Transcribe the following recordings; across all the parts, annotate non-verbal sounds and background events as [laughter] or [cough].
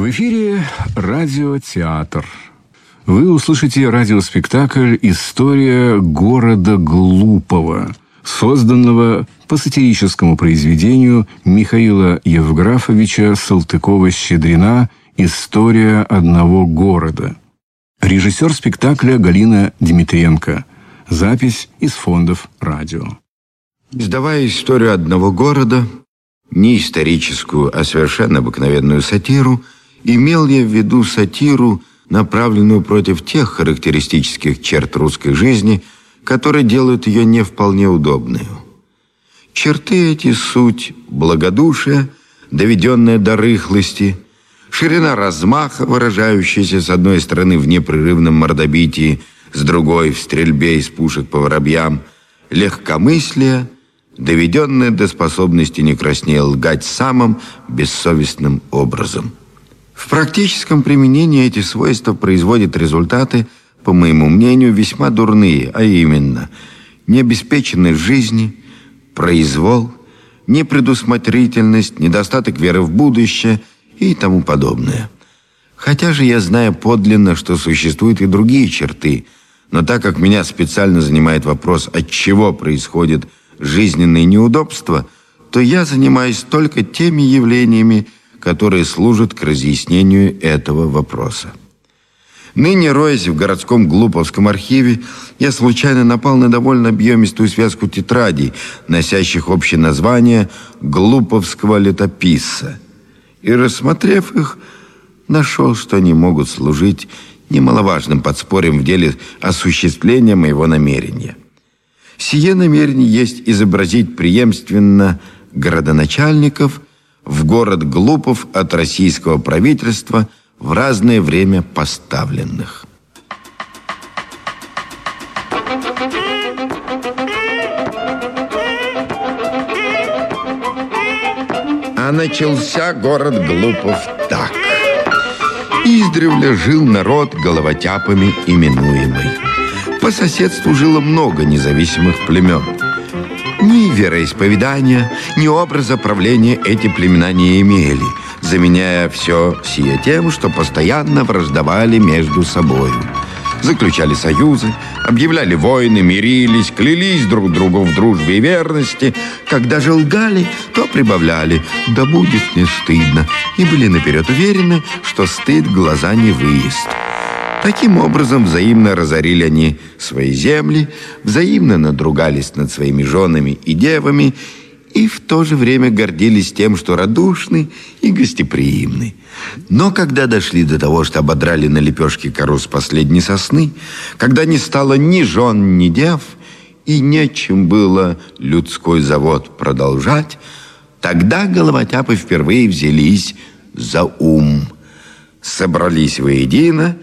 В эфире радиотеатр. Вы услышите радиоспектакль «История города Глупого», созданного по сатирическому произведению Михаила Евграфовича Салтыкова-Щедрина «История одного города». Режиссер спектакля Галина Дмитриенко. Запись из фондов радио. Издавая историю одного города, не историческую, а совершенно обыкновенную сатиру, имел я в виду сатиру, направленную против тех характеристических черт русской жизни, которые делают ее не вполне удобной. Черты эти суть благодушие, доведенное до рыхлости, ширина размаха, выражающаяся с одной стороны в непрерывном мордобитии, с другой в стрельбе из пушек по воробьям, легкомыслие, доведенное до способности не краснее лгать самым бессовестным образом. В практическом применении эти свойства производят результаты, по моему мнению, весьма дурные, а именно необеспеченность жизни, произвол, непредусмотрительность, недостаток веры в будущее и тому подобное. Хотя же я знаю подлинно, что существуют и другие черты, но так как меня специально занимает вопрос, от чего происходят жизненные неудобства, то я занимаюсь только теми явлениями, которые служат к разъяснению этого вопроса. Ныне, роясь в городском Глуповском архиве, я случайно напал на довольно объемистую связку тетрадей, носящих общее название «Глуповского летописца». И, рассмотрев их, нашел, что они могут служить немаловажным подспорьем в деле осуществления моего намерения. Сие намерение есть изобразить преемственно городоначальников в город Глупов от российского правительства – в разное время поставленных. А начался город Глупов так. Издревле жил народ головотяпами именуемый. По соседству жило много независимых племен. Ни вероисповедания, ни образа правления эти племена не имели – заменяя все сие тем, что постоянно враждовали между собою. Заключали союзы, объявляли войны, мирились, клялись друг другу в дружбе и верности. Когда же лгали, то прибавляли «да будет не стыдно» и были наперед уверены, что стыд глаза не выезд. Таким образом, взаимно разорили они свои земли, взаимно надругались над своими женами и девами и в то же время гордились тем, что радушны и гостеприимны. Но когда дошли до того, что ободрали на лепешке кору с последней сосны, когда не стало ни жен, ни дев, и нечем было людской завод продолжать, тогда головотяпы впервые взялись за ум, собрались воедино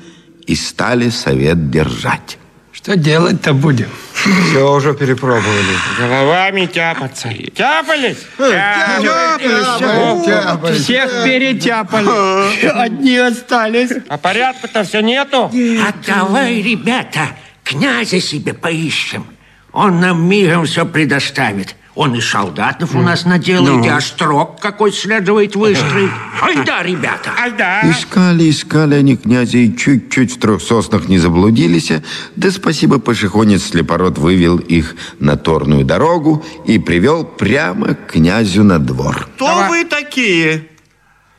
и стали совет держать. Что делать-то будем? Все уже перепробовали. Головами тяпаться. Тяпались? Тяпались, тяпались. Всех перетяпали. Одни остались. А порядка-то все нету? А давай, ребята, князя себе поищем. Он нам мигом все предоставит. Он и солдатов у нас наделает, и острог какой следует выстроить. Ай да, ребята! Ай да! Искали, искали они князя и чуть-чуть в трех соснах не заблудились, да спасибо пошехонец слепород вывел их на торную дорогу и привел прямо к князю на двор. Кто Давай. вы такие?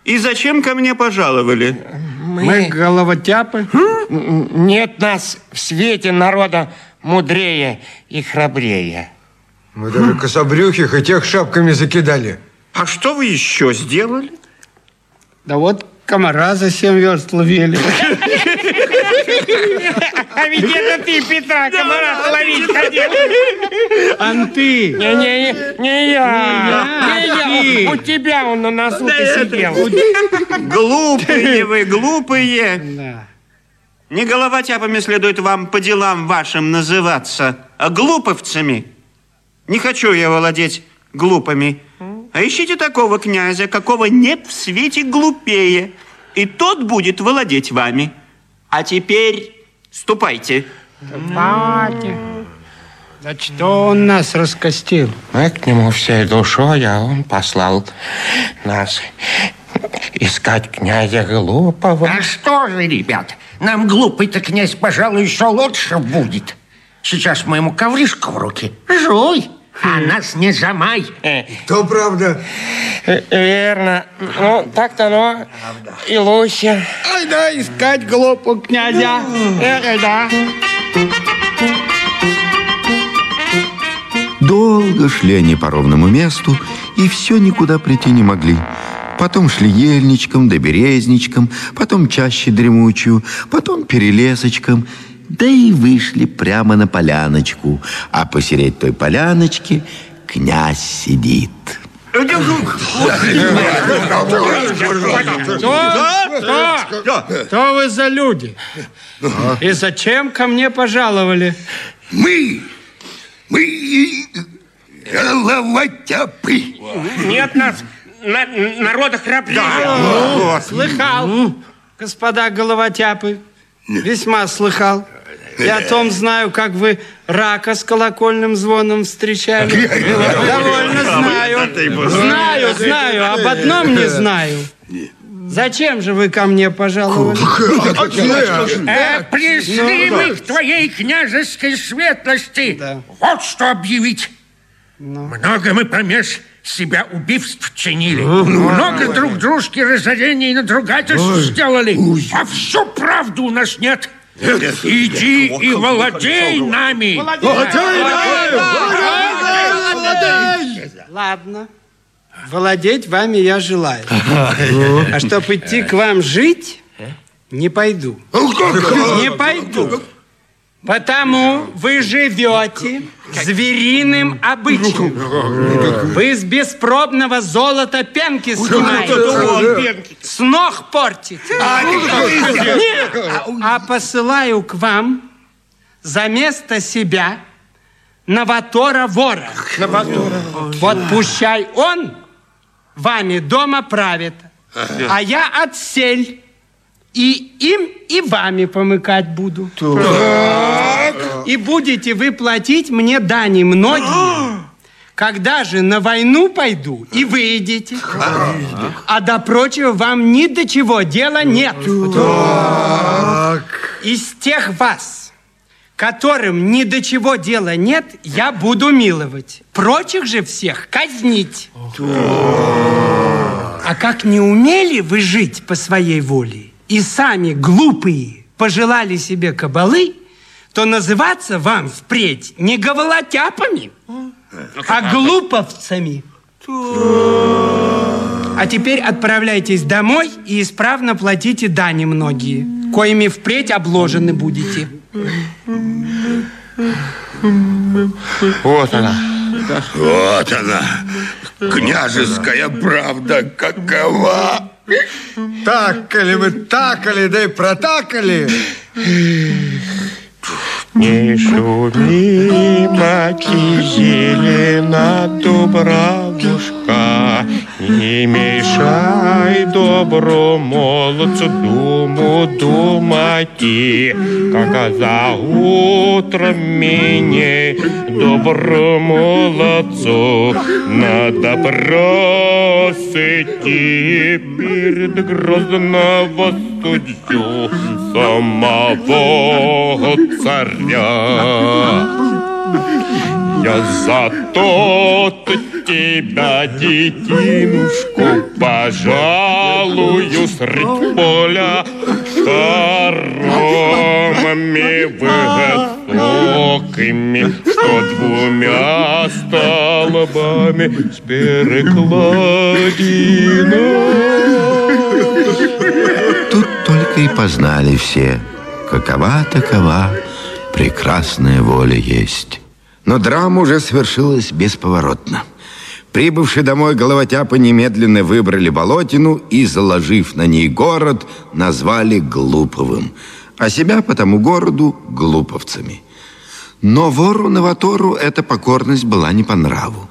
И зачем ко мне пожаловали? Мы головотяпы. Нет нас в свете народа мудрее и храбрее. Мы даже [laughs] кособрюхих и тех шапками закидали. А что вы еще сделали? Да вот комара за семь верст ловили. [laughs] А ведь это ты, Петра, комара ловить ходил. Анты. Не-не, не я. Не я. У тебя он на носу ты сидел. Глупые вы, глупые. Да. Не головотяпами следует вам по делам вашим называться, а глуповцами. Не хочу я владеть глупыми. А ищите такого князя, какого нет в свете глупее, и тот будет владеть вами. А теперь ступайте. Батя. Да что он нас раскостил? Мы к нему всей душой, а он послал нас Искать князя Глупого. А что же, ребят, нам глупый-то князь, пожалуй, еще лучше будет. Сейчас мы ему ковришку в руки. Жуй, а нас не замай. То правда. Э, Верно. Ну, так-то оно и лучше. Ай да, искать глупого князя. Эх, да. Долго шли они по ровному месту, и все никуда прийти не могли. Потом шли ельничком да березничком, потом чаще дремучую, потом перелесочком, да и вышли прямо на поляночку. А посередь той поляночки князь сидит. Кто? Кто вы за люди? И зачем ко мне пожаловали? Мы, мы головотяпы. Нет нас, на, народа храбрее. Слыхал, господа головотяпы. Весьма слыхал. Я о том знаю, как вы рака с колокольным звоном встречали. Довольно знаю. Знаю, знаю. Об одном не знаю. Зачем же вы ко мне пожаловали? Э, пришли мы к твоей княжеской светлости. Вот что объявить. Много мы промеж себя убивств чинили. Много друг дружки разорений и надругательств сделали. А всю правду у нас нет. Иди и владей нами. Ладно. Владеть вами я желаю. А чтоб идти к вам жить, не пойду. Не пойду. Потому вы живете звериным обычаем. Вы с беспробного золота пенки снимаете. С ног портите. Нет, а посылаю к вам за место себя новатора-вора. Вот пущай он вами дома правит, а я отсель. И им, и вами помыкать буду. И будете вы платить мне дани многие. Когда же на войну пойду и выйдете, а до прочего вам ни до чего дела нет. Из тех вас, которым ни до чего дела нет, я буду миловать. Прочих же всех казнить. А как не умели вы жить по своей воле, и сами глупые пожелали себе кабалы, то называться вам впредь не говолотяпами, а глуповцами. А теперь отправляйтесь домой и исправно платите дани многие, коими впредь обложены будете. Вот она. Вот она, княжеская правда какова. Такали мы, такали, да и протакали. Не шуми, мати зелена Дубравушка, Не мешай добру молодцу думу думати, Как за утром мне добру молодцу Надо бросить перед грозного судью самого царя. Я за то-то тебя, детинушку, пожалую средь поля хоромами высокими, что двумя столбами с перекладиной. Тут только и познали все, какова такова прекрасная воля есть. Но драма уже свершилась бесповоротно. Прибывшие домой головотяпы немедленно выбрали болотину и, заложив на ней город, назвали Глуповым, а себя по тому городу Глуповцами. Но вору Новатору эта покорность была не по нраву.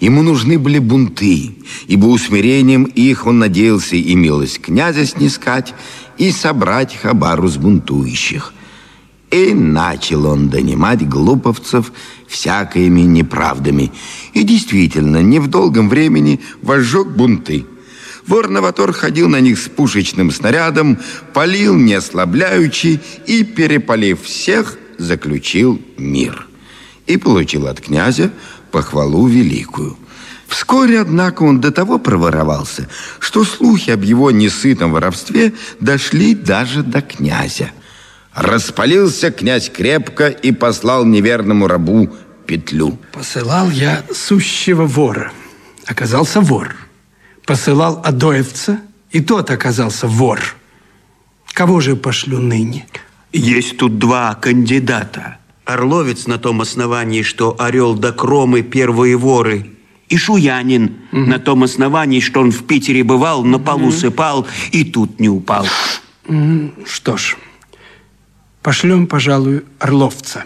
Ему нужны были бунты, ибо усмирением их он надеялся и милость князя снискать, и собрать хабару с бунтующих. И начал он донимать глуповцев всякими неправдами. И действительно, не в долгом времени возжег бунты. Вор-новатор ходил на них с пушечным снарядом, полил не ослабляючи и, перепалив всех, заключил мир. И получил от князя похвалу великую. Вскоре, однако, он до того проворовался, что слухи об его несытом воровстве дошли даже до князя. Распалился князь крепко и послал неверному рабу петлю. Посылал я сущего вора. Оказался вор. Посылал Адоевца, и тот оказался вор. Кого же пошлю ныне? Есть тут два кандидата. Орловец на том основании, что Орел до Кромы первые воры, и Шуянин угу. на том основании, что он в Питере бывал, на полу угу. сыпал и тут не упал. Что ж, пошлем, пожалуй, Орловца.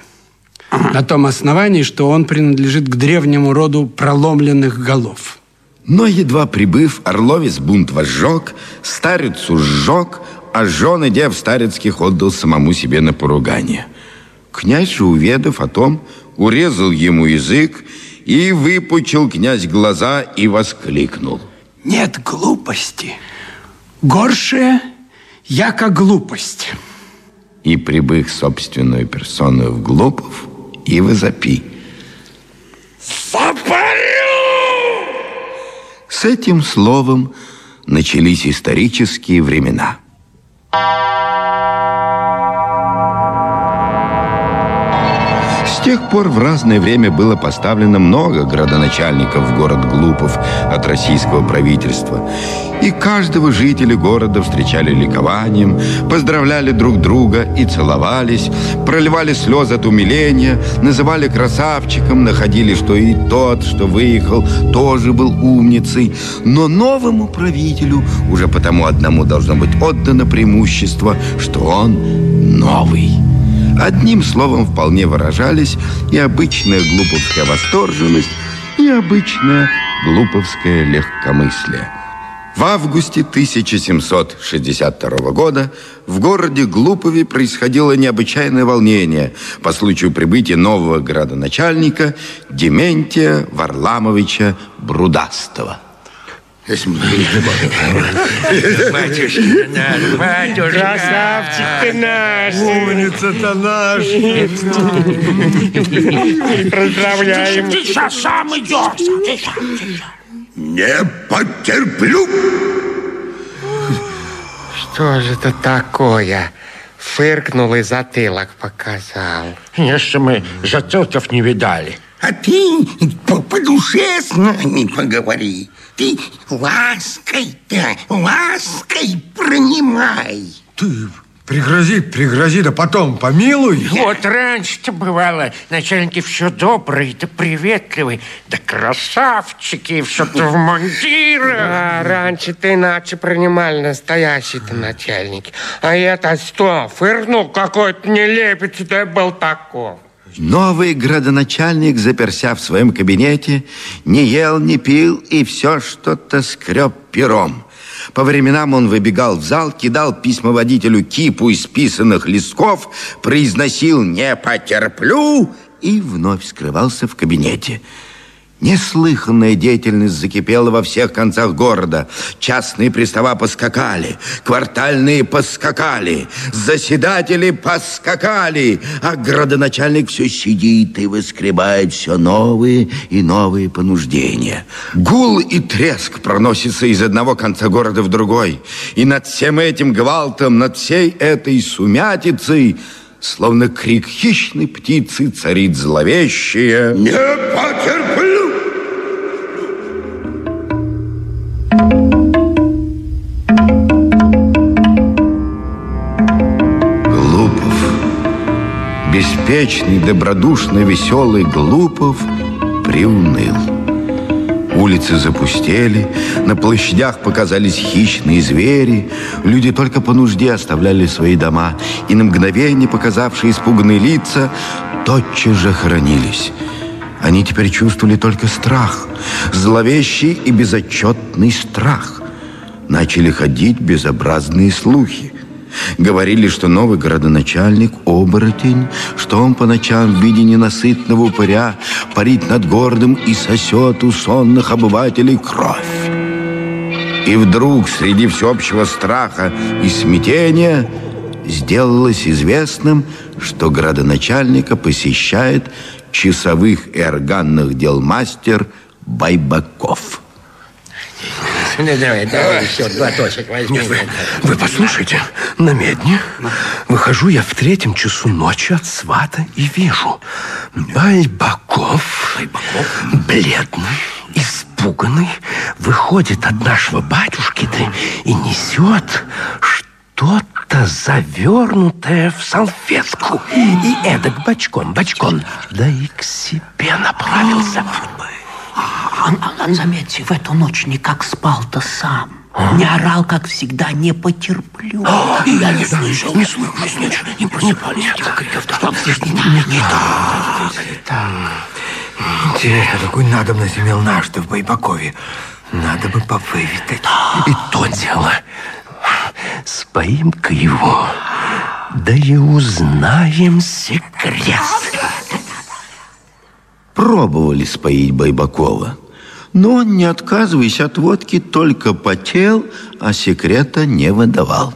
Ага. На том основании, что он принадлежит к древнему роду проломленных голов. Но едва прибыв, Орловец бунт возжег, старицу сжег, а жены дев старецких отдал самому себе на поругание. Князь же, уведав о том, урезал ему язык и выпучил князь глаза и воскликнул. Нет глупости. Горшее, яко глупость. И прибыв собственную персону в Глупов, и возопи. Запарю! С этим словом начались исторические времена. Тех пор в разное время было поставлено много градоначальников в город Глупов от российского правительства. И каждого жителя города встречали ликованием, поздравляли друг друга и целовались, проливали слезы от умиления, называли красавчиком, находили, что и тот, что выехал, тоже был умницей. Но новому правителю уже потому одному должно быть отдано преимущество, что он новый. Одним словом вполне выражались и обычная глуповская восторженность, и обычное глуповское легкомыслие. В августе 1762 года в городе Глупове происходило необычайное волнение по случаю прибытия нового градоначальника Дементия Варламовича Брудастова. Батюшка наш, батюшка. Красавчик ты наш. Умница-то наш. Поздравляем. Тише, сам идешь. Тише, тише. Не потерплю. Что же это такое? Фыркнул и затылок показал. Если мы затылков не видали. А ты по, по душе с нами поговори. Ты лаской-то, лаской принимай. Ты пригрози, пригрози, да потом помилуй. Вот раньше-то бывало, начальники все добрые, да приветливые, да красавчики, все-то в мундирах. А раньше ты иначе принимали настоящие-то начальники. А это что, фырнул какой-то нелепец, ты был такой. Новый градоначальник, заперся в своем кабинете, не ел, не пил и все что-то скреб пером. По временам он выбегал в зал, кидал письма водителю кипу из писанных листков, произносил «не потерплю» и вновь скрывался в кабинете. Неслыханная деятельность закипела во всех концах города. Частные пристава поскакали, квартальные поскакали, заседатели поскакали, а градоначальник все сидит и выскребает все новые и новые понуждения. Гул и треск проносится из одного конца города в другой. И над всем этим гвалтом, над всей этой сумятицей Словно крик хищной птицы царит зловещее «Не потерплю!» Беспечный, добродушно веселый Глупов приуныл. Улицы запустели, на площадях показались хищные звери, люди только по нужде оставляли свои дома, и на мгновение показавшие испуганные лица тотчас же хоронились. Они теперь чувствовали только страх, зловещий и безотчетный страх. Начали ходить безобразные слухи. Говорили, что новый городоначальник – оборотень, что он по ночам в виде ненасытного упыря парит над городом и сосет у сонных обывателей кровь. И вдруг среди всеобщего страха и смятения сделалось известным, что градоначальника посещает часовых и органных дел мастер Байбаков. Ну, давай, давай еще глоточек возьми. Нет, вы, вы послушайте, на медне выхожу я в третьем часу ночи от свата и вижу Байбаков, Байбаков? бледный, испуганный, выходит от нашего батюшки-то и несет что-то завернутое в салфетку. И эдак бочком, бочком, да и к себе направился. Он, он, заметьте, в эту ночь никак спал-то сам. Не орал, как всегда, не потерплю. Я не слышал. Не слышал, не слышал. Не просыпал, нет криков. Не так. Интересно, какую надобность имел наш-то в Байбакове. Надо бы повыведать. И то дело. Споим-ка его, да и узнаем секрет. Пробовали споить Байбакова. Но он, не отказываясь от водки, только потел, а секрета не выдавал.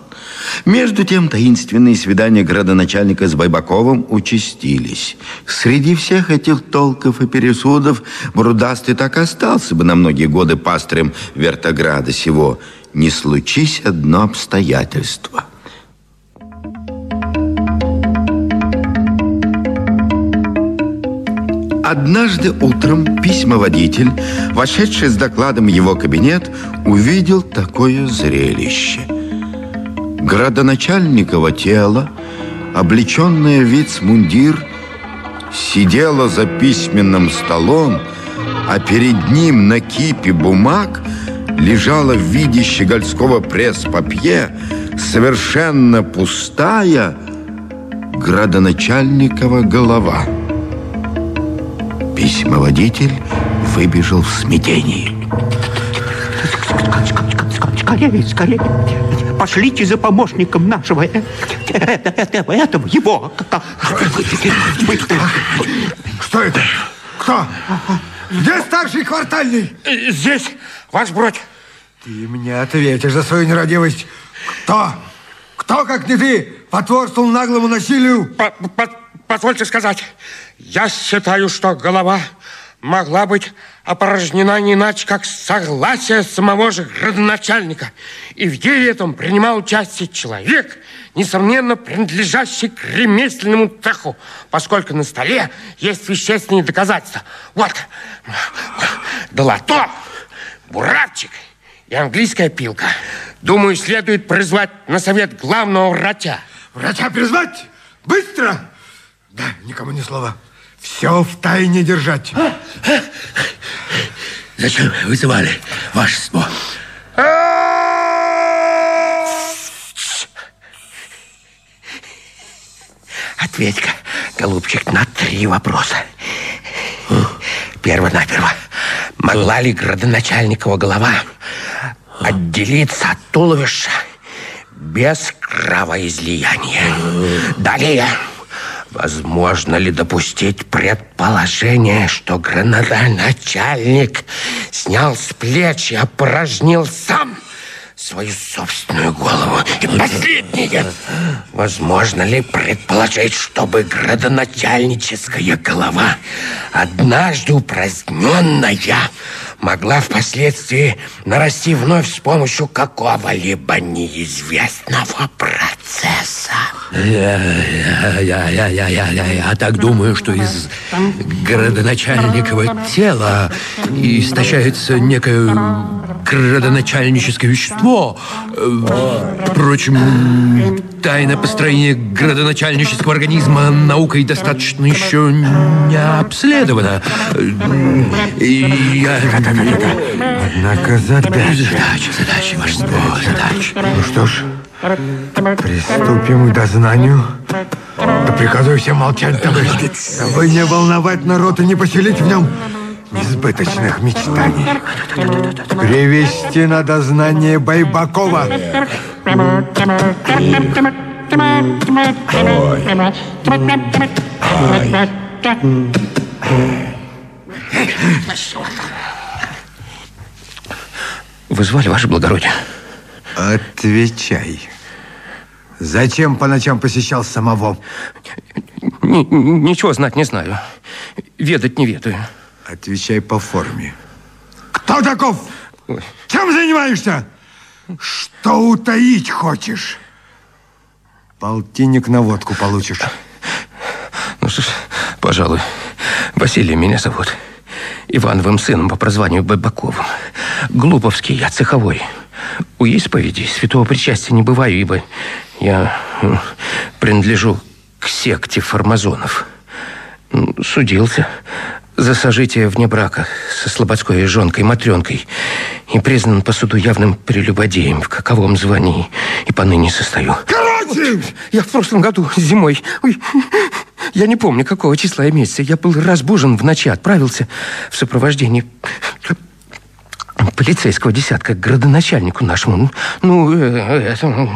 Между тем таинственные свидания градоначальника с Байбаковым участились. Среди всех этих толков и пересудов Брудастый так остался бы на многие годы пастырем Вертограда сего. Не случись одно обстоятельство – Однажды утром письмоводитель, вошедший с докладом в его кабинет, увидел такое зрелище. Градоначальниково тело, облеченное в вицмундир, сидело за письменным столом, а перед ним на кипе бумаг лежала в виде щегольского пресс-папье совершенно пустая градоначальникова голова. Письмоводитель выбежал в смятении. Скорее, скорее. Пошлите за помощником нашего этого, этого его. Что это? Кто? Где старший квартальный? Здесь, ваш бродь. Ты мне ответишь за свою нерадивость. Кто? Кто, как не ты, потворствовал наглому насилию? По -по Позвольте сказать, я считаю, что голова могла быть опорожнена не иначе, как согласие самого же градоначальника. И в деле этом принимал участие человек, несомненно, принадлежащий к ремесленному цеху, поскольку на столе есть вещественные доказательства. Вот, долото, буравчик и английская пилка. Думаю, следует призвать на совет главного врача. Врача призвать? Быстро! Да, никому ни слова. Все в тайне держать. Зачем вызывали, вашество? Ответь-ка, голубчик, на три вопроса. Перво-наперво. Могла ли градоначальникова голова отделиться от туловища без кровоизлияния? Далее. Возможно ли допустить предположение, что гранатоначальник снял с плеч и опорожнил сам свою собственную голову? И последнее. Возможно ли предположить, чтобы градоначальническая голова, однажды упраздненная, могла впоследствии нарасти вновь с помощью какого-либо неизвестного процесса? Я, я, я, я, я, я, я, так думаю, что из градоначальникового тела истощается некое градоначальническое вещество. Впрочем, тайна построения градоначальнического организма наукой достаточно еще не обследована. Я... Однако задача. Задача, задача, ваше задача. Ну что ж, Приступим к дознанию. Да приказываю всем молчать, дабы, дабы не волновать народ и не поселить в нем несбыточных мечтаний. Привести на дознание Байбакова. Вы звали, ваше благородие? Отвечай. Зачем по ночам посещал самого? Н ничего знать не знаю. Ведать не ведаю. Отвечай по форме. Кто таков? Ой. Чем занимаешься? Что утаить хочешь? Полтинник на водку получишь. Ну что ж, пожалуй, Василий меня зовут. Ивановым сыном по прозванию Бабаковым. Глуповский я, цеховой. У исповеди святого причастия не бываю, ибо я принадлежу к секте формазонов. Судился за сожитие вне брака со слободской жонкой Матренкой и признан по суду явным прелюбодеем, в каковом звании и поныне состою. Короче! Я в прошлом году зимой... Ой, я не помню, какого числа и месяца. Я был разбужен в ночи, отправился в сопровождении полицейского десятка к градоначальнику нашему, ну, э, э,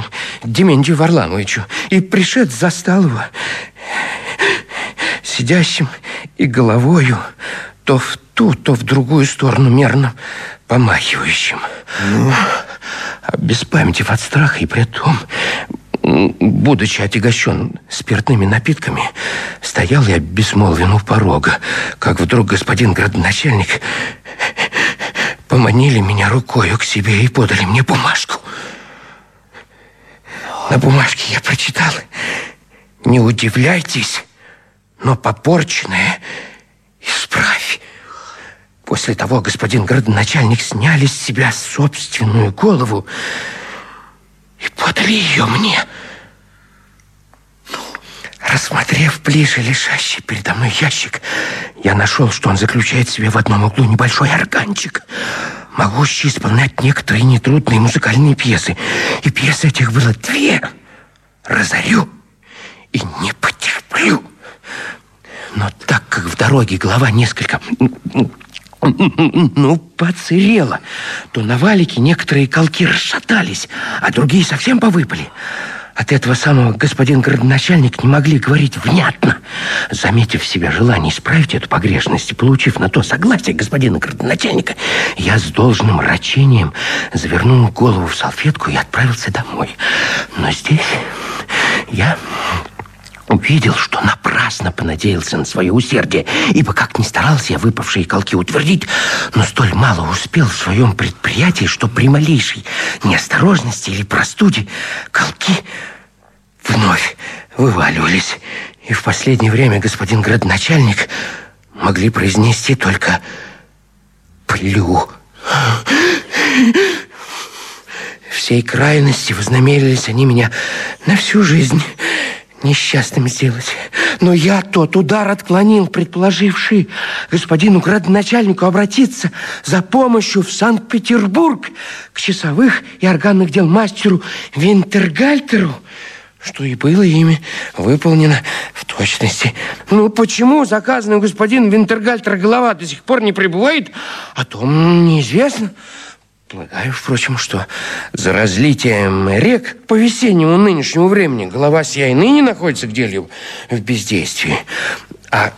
Дементию Варламовичу, и пришед застал его сидящим и головою то в ту, то в другую сторону мерно помахивающим. Ну? Обеспамятив от страха и при том, будучи отягощен спиртными напитками, стоял я безмолвен у порога, как вдруг господин градоначальник поманили меня рукою к себе и подали мне бумажку. На бумажке я прочитал «Не удивляйтесь, но попорченное исправь». После того господин градоначальник сняли с себя собственную голову и подали ее мне. Рассмотрев ближе лежащий передо мной ящик, я нашел, что он заключает в себе в одном углу небольшой органчик, могущий исполнять некоторые нетрудные музыкальные пьесы. И пьес этих было две. «Разорю» и «Не потерплю». Но так как в дороге голова несколько ну, поцерела, то на валике некоторые колки расшатались, а другие совсем повыпали. От этого самого господин городоначальник не могли говорить внятно. Заметив в себе желание исправить эту погрешность и получив на то согласие господина городоначальника, я с должным рачением завернул голову в салфетку и отправился домой. Но здесь я увидел, что напрасно понадеялся на свое усердие, ибо как ни старался я выпавшие колки утвердить, но столь мало успел в своем предприятии, что при малейшей неосторожности или простуде колки вновь вываливались. И в последнее время господин градоначальник могли произнести только «плю». Всей крайности вознамерились они меня на всю жизнь несчастным сделать. Но я тот удар отклонил, предположивший господину градоначальнику обратиться за помощью в Санкт-Петербург к часовых и органных дел мастеру Винтергальтеру, что и было ими выполнено в точности. Ну, почему заказанный господин Винтергальтер голова до сих пор не прибывает, о том неизвестно. Полагаю, впрочем, что за разлитием рек по весеннему нынешнему времени голова сия и ныне находится где-либо в бездействии. А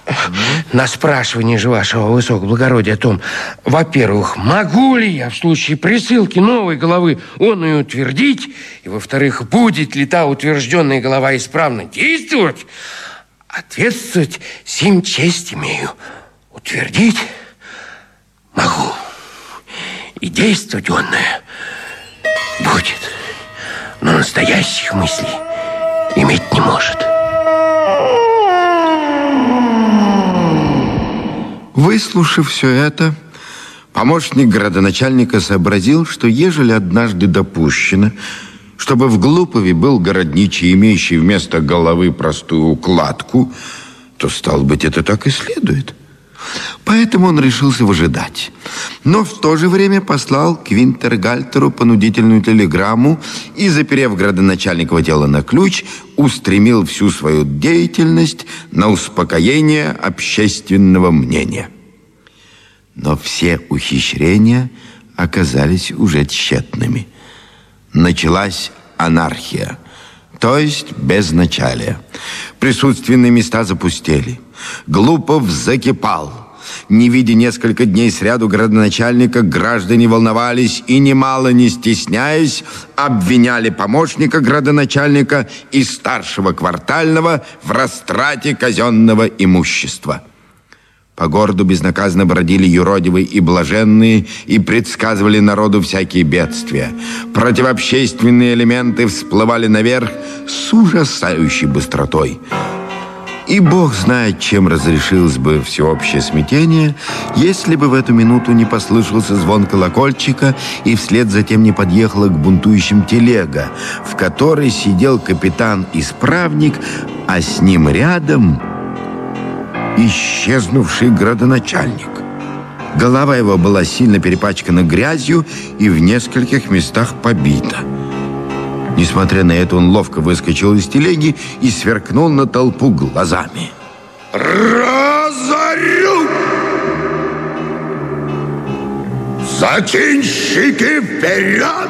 на спрашивание же вашего высокого благородия о том, во-первых, могу ли я в случае присылки новой головы он ее утвердить, и, во-вторых, будет ли та утвержденная голова исправно действовать, ответствовать сим честь имею. Утвердить могу и действовать онное будет, но настоящих мыслей иметь не может. Выслушав все это, помощник городоначальника сообразил, что ежели однажды допущено, чтобы в Глупове был городничий, имеющий вместо головы простую укладку, то, стал быть, это так и следует – Поэтому он решился выжидать. Но в то же время послал к Винтергальтеру понудительную телеграмму и, заперев градоначальникова дело на ключ, устремил всю свою деятельность на успокоение общественного мнения. Но все ухищрения оказались уже тщетными. Началась анархия, то есть безначалие. Присутственные места запустели. Глупов закипал – не видя несколько дней сряду градоначальника, граждане волновались и, немало не стесняясь, обвиняли помощника градоначальника и старшего квартального в растрате казенного имущества. По городу безнаказанно бродили юродивые и блаженные и предсказывали народу всякие бедствия. Противообщественные элементы всплывали наверх с ужасающей быстротой. И Бог знает, чем разрешилось бы всеобщее смятение, если бы в эту минуту не послышался звон колокольчика и вслед затем не подъехала к бунтующим телега, в которой сидел капитан-исправник, а с ним рядом исчезнувший градоначальник. Голова его была сильно перепачкана грязью и в нескольких местах побита. Несмотря на это, он ловко выскочил из телеги и сверкнул на толпу глазами. Разорю! Зачинщики вперед!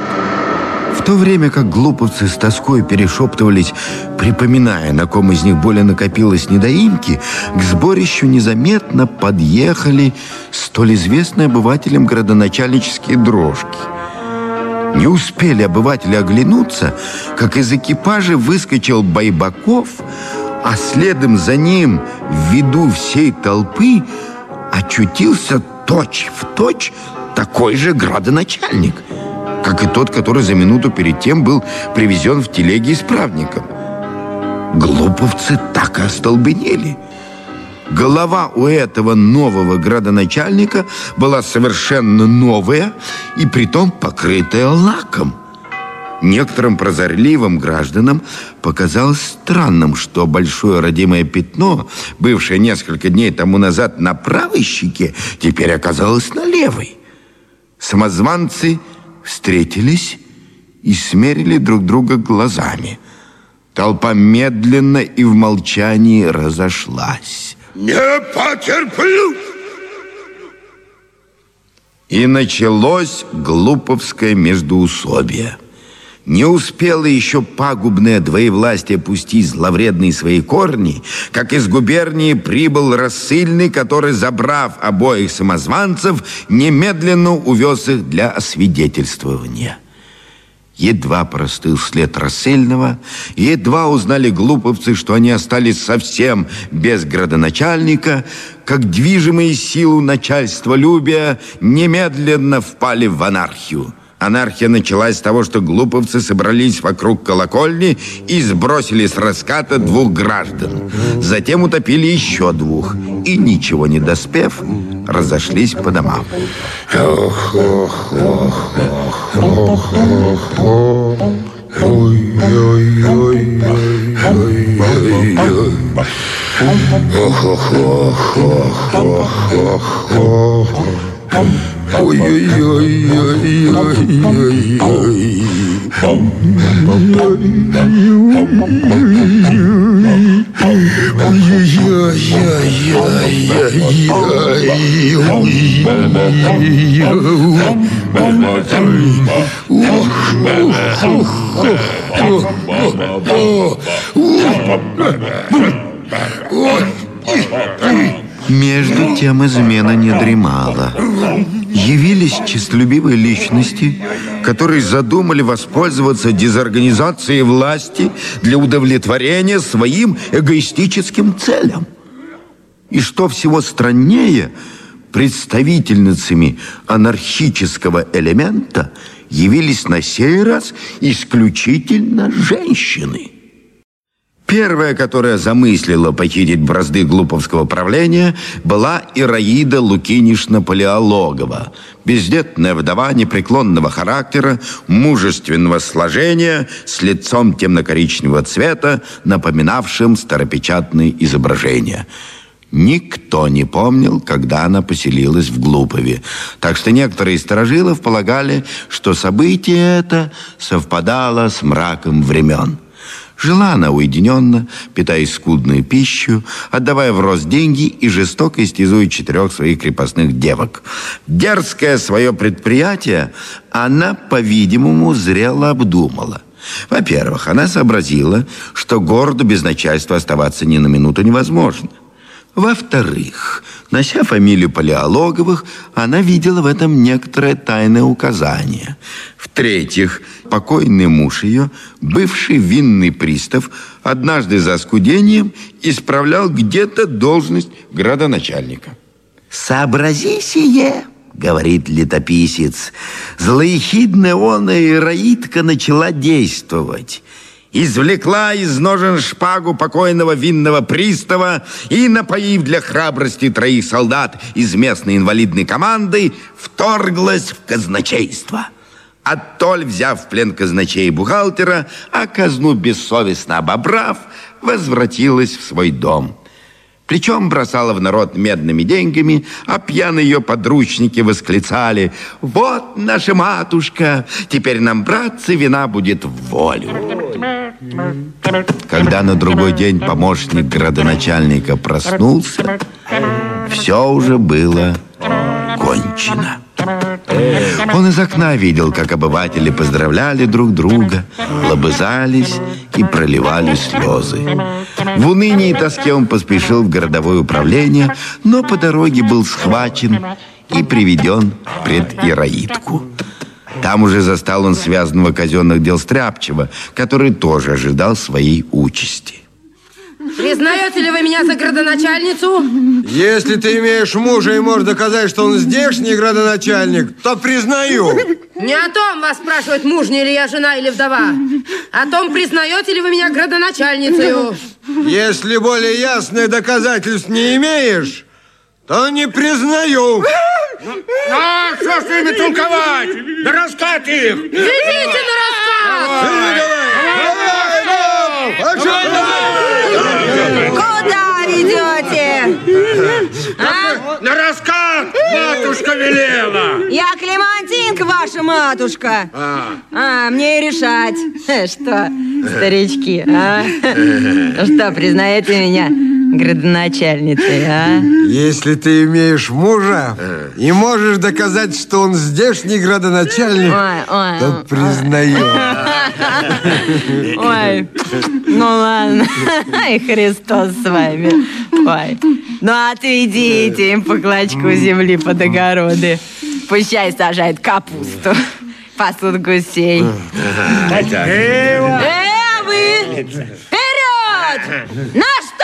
В то время как глуповцы с тоской перешептывались, припоминая, на ком из них более накопилось недоимки, к сборищу незаметно подъехали столь известные обывателям городоначальнические дрожки. Не успели обыватели оглянуться, как из экипажа выскочил Байбаков, а следом за ним, в виду всей толпы, очутился точь-в-точь точь такой же градоначальник – как и тот, который за минуту перед тем был привезен в телеге исправником. Глуповцы так и остолбенели. Голова у этого нового градоначальника была совершенно новая и притом покрытая лаком. Некоторым прозорливым гражданам показалось странным, что большое родимое пятно, бывшее несколько дней тому назад на правой щеке, теперь оказалось на левой. Самозванцы – встретились и смерили друг друга глазами. Толпа медленно и в молчании разошлась. «Не потерплю!» И началось глуповское междоусобие. Не успело еще пагубное двоевластие пустить зловредные свои корни, как из губернии прибыл рассыльный, который, забрав обоих самозванцев, немедленно увез их для освидетельствования. Едва простыл след рассыльного, едва узнали глуповцы, что они остались совсем без градоначальника, как движимые силу начальства любя немедленно впали в анархию. Анархия началась с того, что глуповцы собрались вокруг колокольни и сбросили с раската двух граждан. Затем утопили еще двух. И, ничего не доспев, разошлись по домам. Ох, ох, ох, ох, ох, ох, ох. Ôi ôi ôi ôi ôi ôi ôi Oh, Между тем измена не дремала явились честолюбивые личности, которые задумали воспользоваться дезорганизацией власти для удовлетворения своим эгоистическим целям. И что всего страннее, представительницами анархического элемента явились на сей раз исключительно женщины. Первая, которая замыслила похитить бразды глуповского правления, была Ираида Лукинишна Палеологова, бездетная вдова непреклонного характера, мужественного сложения, с лицом темно-коричневого цвета, напоминавшим старопечатные изображения. Никто не помнил, когда она поселилась в Глупове. Так что некоторые из сторожилов полагали, что событие это совпадало с мраком времен. Жила она уединенно, питаясь скудную пищу, отдавая в рост деньги и жестоко истязуя четырех своих крепостных девок. Дерзкое свое предприятие она, по-видимому, зрело обдумала. Во-первых, она сообразила, что городу без начальства оставаться ни на минуту невозможно. Во-вторых, нося фамилию Палеологовых, она видела в этом некоторое тайное указание. В-третьих, покойный муж ее, бывший винный пристав, однажды за скудением исправлял где-то должность градоначальника. «Сообрази сие!» — говорит летописец. Злоехидная он и Раитка начала действовать извлекла из ножен шпагу покойного винного пристава и, напоив для храбрости троих солдат из местной инвалидной команды, вторглась в казначейство. Оттоль, взяв в плен казначей бухгалтера, а казну бессовестно обобрав, возвратилась в свой дом. Причем бросала в народ медными деньгами, а пьяные ее подручники восклицали «Вот наша матушка! Теперь нам, братцы, вина будет в волю!» Когда на другой день помощник градоначальника проснулся, все уже было кончено. Он из окна видел, как обыватели поздравляли друг друга, лобызались и проливали слезы. В унынии и тоске он поспешил в городовое управление, но по дороге был схвачен и приведен пред Ираидку. Там уже застал он связанного казенных дел Стряпчева, который тоже ожидал своей участи. Признаете ли вы меня за градоначальницу? Если ты имеешь мужа и можешь доказать, что он здешний градоначальник, то признаю. Не о том вас спрашивать, мужняя ли я жена или вдова. О том, признаете ли вы меня градоначальницей. Если более ясных доказательств не имеешь, то не признаю. А, что с ними толковать? На раскат их! Ведите на раскат! Куда идете? А? На раскат матушка велела. Я Клемантинка, ваша матушка. А, а мне и решать. [laughs] Что, старички, а? [laughs] Что, признаете меня градоначальницей, а? Если ты имеешь мужа и можешь доказать, что он здешний градоначальник, ой, ой, то признаю. Ой, ну ладно. И Христос с вами. Ой, ну отведите им по клочку земли под огороды. Пущай сажает капусту. Пасут гусей. Эй, вы! Вперед! На штурм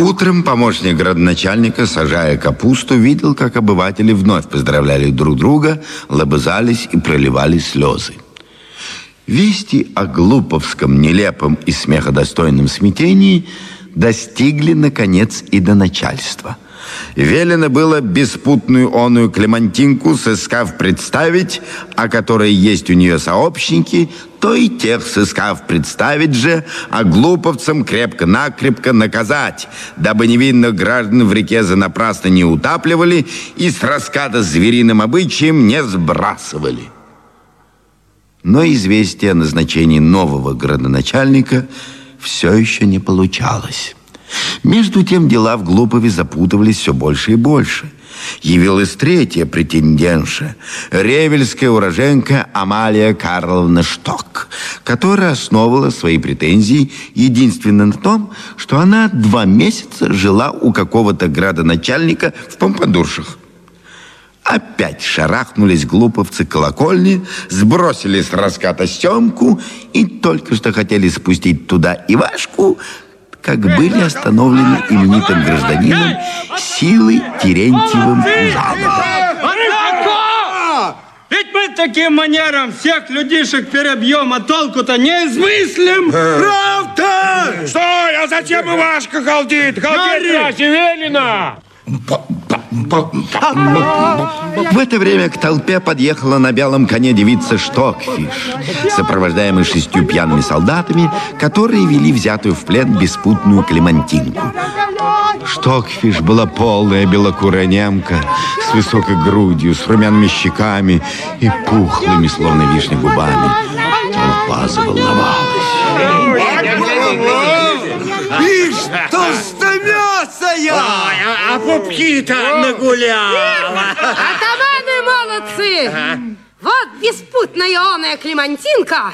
Утром помощник градоначальника, сажая капусту, видел, как обыватели вновь поздравляли друг друга, лобызались и проливали слезы. Вести о глуповском, нелепом и смеходостойном смятении достигли, наконец, и до начальства. Велено было беспутную оную Клемантинку, сыскав представить, о которой есть у нее сообщники, то и тех сыскав представить же, а глуповцам крепко-накрепко наказать, дабы невинных граждан в реке за напрасно не утапливали и с раската звериным обычаем не сбрасывали. Но известие о назначении нового градоначальника все еще не получалось. Между тем дела в Глупове запутывались все больше и больше. Явилась третья претендентша, ревельская уроженка Амалия Карловна Шток, которая основывала свои претензии единственно на том, что она два месяца жила у какого-то градоначальника в Помпадуршах. Опять шарахнулись глуповцы колокольни, сбросили с раската Семку и только что хотели спустить туда Ивашку, как были остановлены именитым гражданином силой Терентьевым Пужановым. Ведь мы таким манером всех людишек перебьем, а толку-то не измыслим. Правда! Стой, а зачем Ивашка галдит? Галдит разве велено? В это время к толпе подъехала на белом коне девица Штокфиш, сопровождаемая шестью пьяными солдатами, которые вели взятую в плен беспутную Клемантинку. Штокфиш была полная белокурая немка с высокой грудью, с румяными щеками и пухлыми, словно вишня, губами. Толпа заволновалась. Ишь, толстомясая! Ой, а, а пупки-то нагуляла. [laughs] Атаманы молодцы! Вот беспутная оная Клемантинка,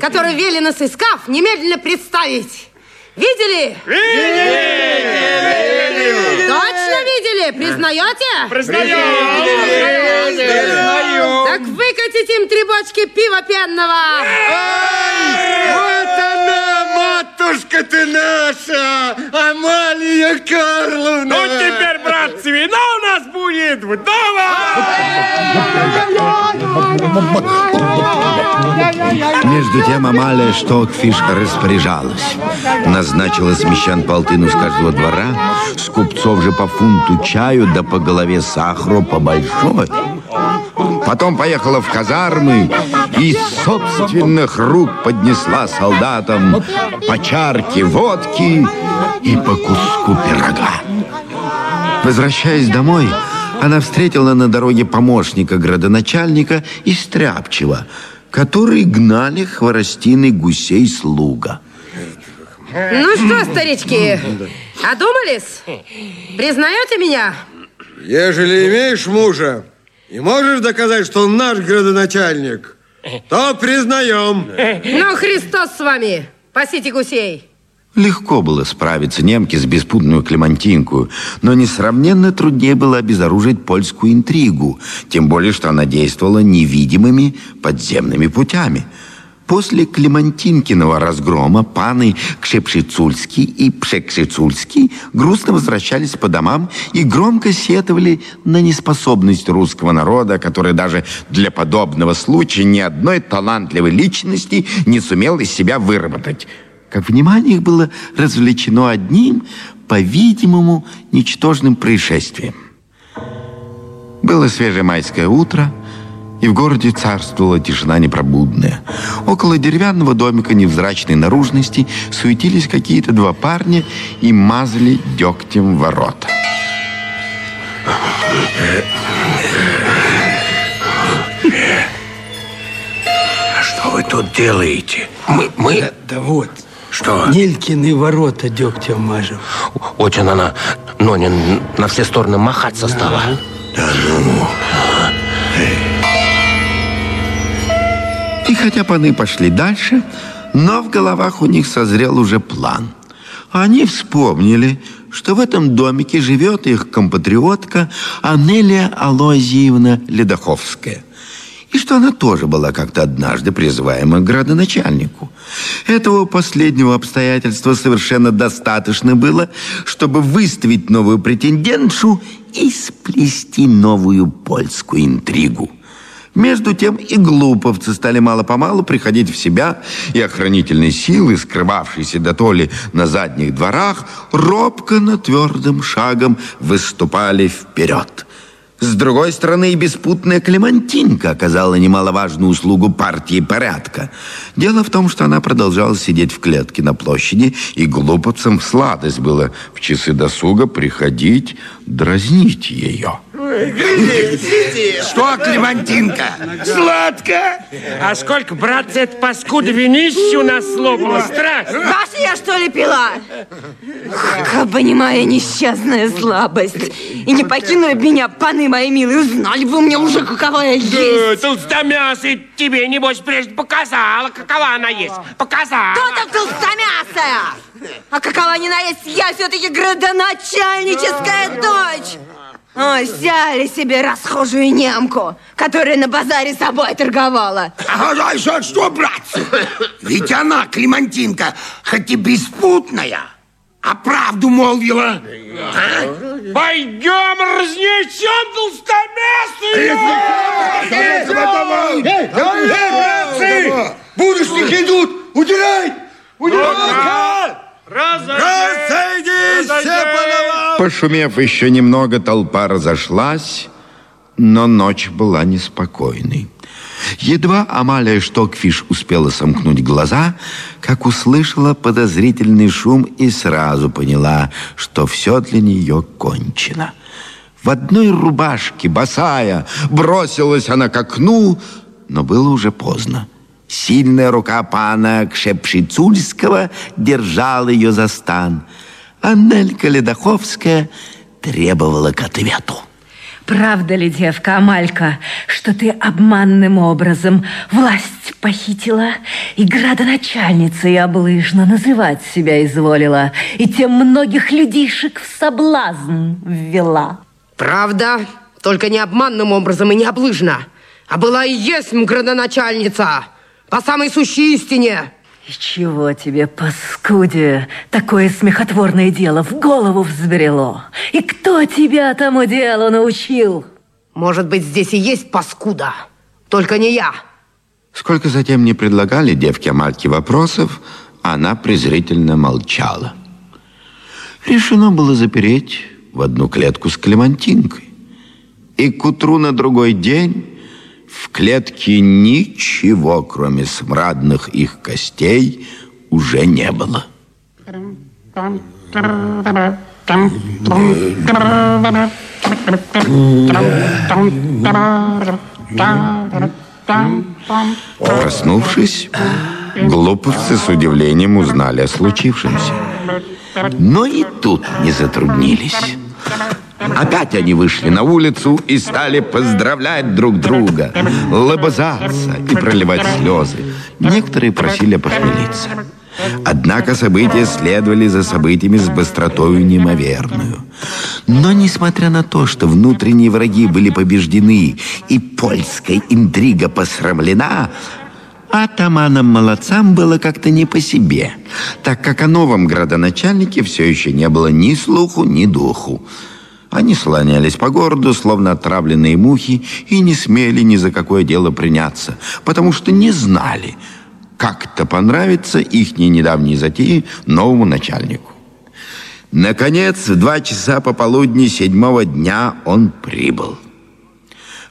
которую велено сыскав немедленно представить. Видели? Точно видели? Признаете? Признаем. Так выкатите им три бочки пива пенного. Вот матушка ты наша, Амалия Карловна! Ну, теперь, у будет вдова! Между тем Амалия Штокфиш распоряжалась. Назначила смещан полтыну с каждого двора, с купцов же по фунту чаю, да по голове сахару по большой. Потом поехала в казармы и собственных рук поднесла солдатам по чарке водки и по куску пирога. Возвращаясь домой, она встретила на дороге помощника градоначальника и Стряпчева, которые гнали хворостиной гусей слуга. Ну что, старички, одумались? Признаете меня? Ежели имеешь мужа и можешь доказать, что он наш градоначальник, то признаем. Ну, Христос с вами. Пасите гусей. Легко было справиться немке с беспутную Клемантинку, но несравненно труднее было обезоружить польскую интригу, тем более, что она действовала невидимыми подземными путями. После Клемантинкиного разгрома паны Кшепшицульский и Пшекшицульский грустно возвращались по домам и громко сетовали на неспособность русского народа, который даже для подобного случая ни одной талантливой личности не сумел из себя выработать. Как внимание их было развлечено одним, по-видимому, ничтожным происшествием. Было свежее майское утро, и в городе царствовала тишина непробудная. Около деревянного домика невзрачной наружности суетились какие-то два парня и мазали дегтем ворота. А что вы тут делаете? Мы, мы... Да, да вот. Что? Нелькины ворота дегтем мажем. Очень она, Нонин, на все стороны махаться стала. Да ну... И хотя паны пошли дальше, но в головах у них созрел уже план. Они вспомнили, что в этом домике живет их компатриотка Анелия Алозиевна Ледоховская. И что она тоже была как-то однажды призываема к градоначальнику. Этого последнего обстоятельства совершенно достаточно было, чтобы выставить новую претендентшу и сплести новую польскую интригу. Между тем и глуповцы стали мало-помалу приходить в себя, и охранительные силы, скрывавшиеся до то ли на задних дворах, робко, но твердым шагом выступали вперед. С другой стороны, и беспутная Клемантинка оказала немаловажную услугу партии порядка. Дело в том, что она продолжала сидеть в клетке на площади, и глуповцам в сладость было в часы досуга приходить дразнить ее. Что, Клемантинка? Сладко! А сколько, братцы, это паскуда винище у нас слопало? Страх! Ваша я, что ли, пила? Как бы не моя несчастная слабость. И не покинули бы меня, паны мои милые, узнали бы мне уже, какова я Да, есть. толстомясый тебе, небось, прежде показала, какова она есть. Показала. Кто там толстомясая? А какова не наесть, я все-таки градоначальническая дочь. Ой, взяли себе расхожую немку, которая на базаре собой торговала. А а что, что, братцы? Ведь она, Клемантинка, хоть и беспутная, а правду молвила. А? Пойдем разнесем толстомясый! Братцы, будущники идут, удирай! Удирай! Разойдись Разойдись все по домам! Пошумев еще немного, толпа разошлась, но ночь была неспокойной. Едва Амалия Штокфиш успела сомкнуть глаза, как услышала подозрительный шум и сразу поняла, что все для нее кончено. В одной рубашке, босая, бросилась она к окну, но было уже поздно. Сильная рука пана Кшепшицульского держала ее за стан, а Нелька Ледоховская требовала к ответу. Правда ли, девка Амалька, что ты обманным образом власть похитила и градоначальницей облыжно называть себя изволила, и тем многих людишек в соблазн ввела? Правда, только не обманным образом и не облыжно, а была и есть градоначальница по самой сущей истине. И чего тебе, паскуде, такое смехотворное дело в голову взбрело? И кто тебя тому делу научил? Может быть, здесь и есть паскуда, только не я. Сколько затем не предлагали девке Амальке вопросов, она презрительно молчала. Решено было запереть в одну клетку с Клемантинкой. И к утру на другой день в клетке ничего, кроме смрадных их костей, уже не было. Проснувшись, глуповцы с удивлением узнали о случившемся. Но и тут не затруднились. Опять они вышли на улицу и стали поздравлять друг друга, лобызаться и проливать слезы. Некоторые просили похмелиться. Однако события следовали за событиями с быстротою неимоверную. Но несмотря на то, что внутренние враги были побеждены и польская интрига посрамлена, атаманам-молодцам было как-то не по себе, так как о новом градоначальнике все еще не было ни слуху, ни духу. Они слонялись по городу, словно отравленные мухи, и не смели ни за какое дело приняться, потому что не знали, как-то понравится их недавней затеи новому начальнику. Наконец, в два часа пополудни седьмого дня он прибыл.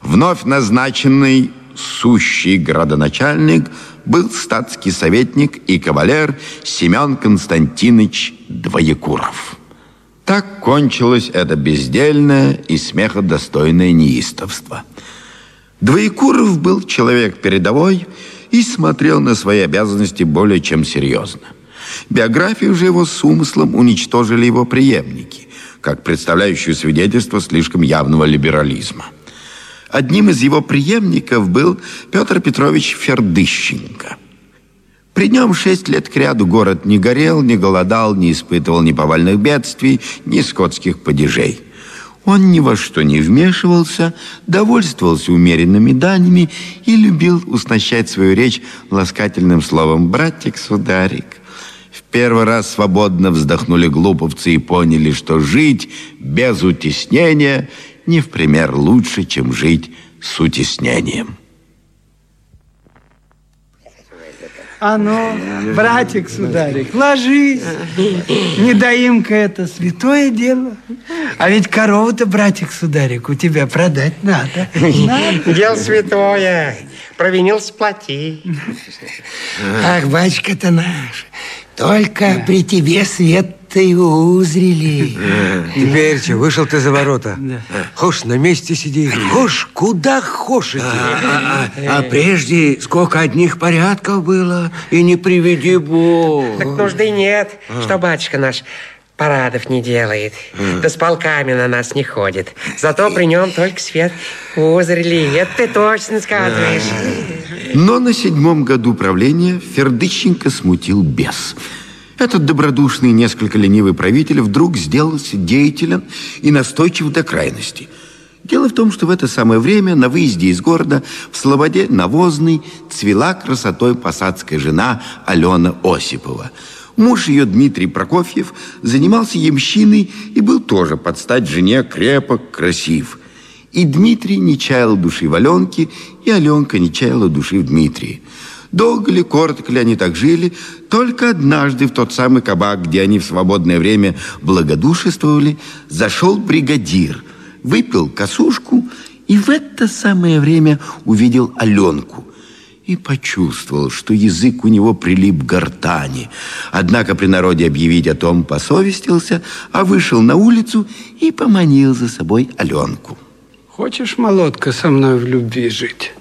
Вновь назначенный сущий градоначальник был статский советник и кавалер Семен Константинович Двоекуров. Так кончилось это бездельное и смеходостойное неистовство. Двоекуров был человек передовой и смотрел на свои обязанности более чем серьезно. Биографию же его с умыслом уничтожили его преемники, как представляющую свидетельство слишком явного либерализма. Одним из его преемников был Петр Петрович Фердыщенко. При нем шесть лет кряду город не горел, не голодал, не испытывал ни повальных бедствий, ни скотских падежей. Он ни во что не вмешивался, довольствовался умеренными данями и любил уснащать свою речь ласкательным словом «братик-сударик». В первый раз свободно вздохнули глуповцы и поняли, что жить без утеснения не в пример лучше, чем жить с утеснением. А ну, братик, сударик, ложись. Недоимка это святое дело. А ведь корову-то, братик, сударик, у тебя продать надо. надо. Дело святое. Провинился, плати. Ах, батюшка-то наш, только при тебе свет-то и узрели. Теперь что, вышел ты за ворота. Хошь на месте сиди, хошь куда хошь иди. А, а- а прежде сколько одних порядков было, и не приведи Бог. Так нужды нет, что батюшка наш парадов не делает. Да с полками на нас не ходит. Зато при нем только свет узрели. Это ты точно сказываешь. Но на седьмом году правления Фердыщенко смутил бес. Этот добродушный, несколько ленивый правитель вдруг сделался деятелен и настойчив до крайности. Дело в том, что в это самое время на выезде из города в Слободе Навозный цвела красотой посадская жена Алена Осипова. Муж ее, Дмитрий Прокофьев, занимался ямщиной и был тоже под стать жене крепок, красив. И Дмитрий не чаял души в Аленке, и Аленка не чаяла души в Дмитрии. Долго ли, коротко ли они так жили, только однажды в тот самый кабак, где они в свободное время благодушествовали, зашел бригадир, выпил косушку и в это самое время увидел Аленку и почувствовал, что язык у него прилип к гортани. Однако при народе объявить о том посовестился, а вышел на улицу и поманил за собой Аленку. Хочешь, молодка, со мной в любви жить?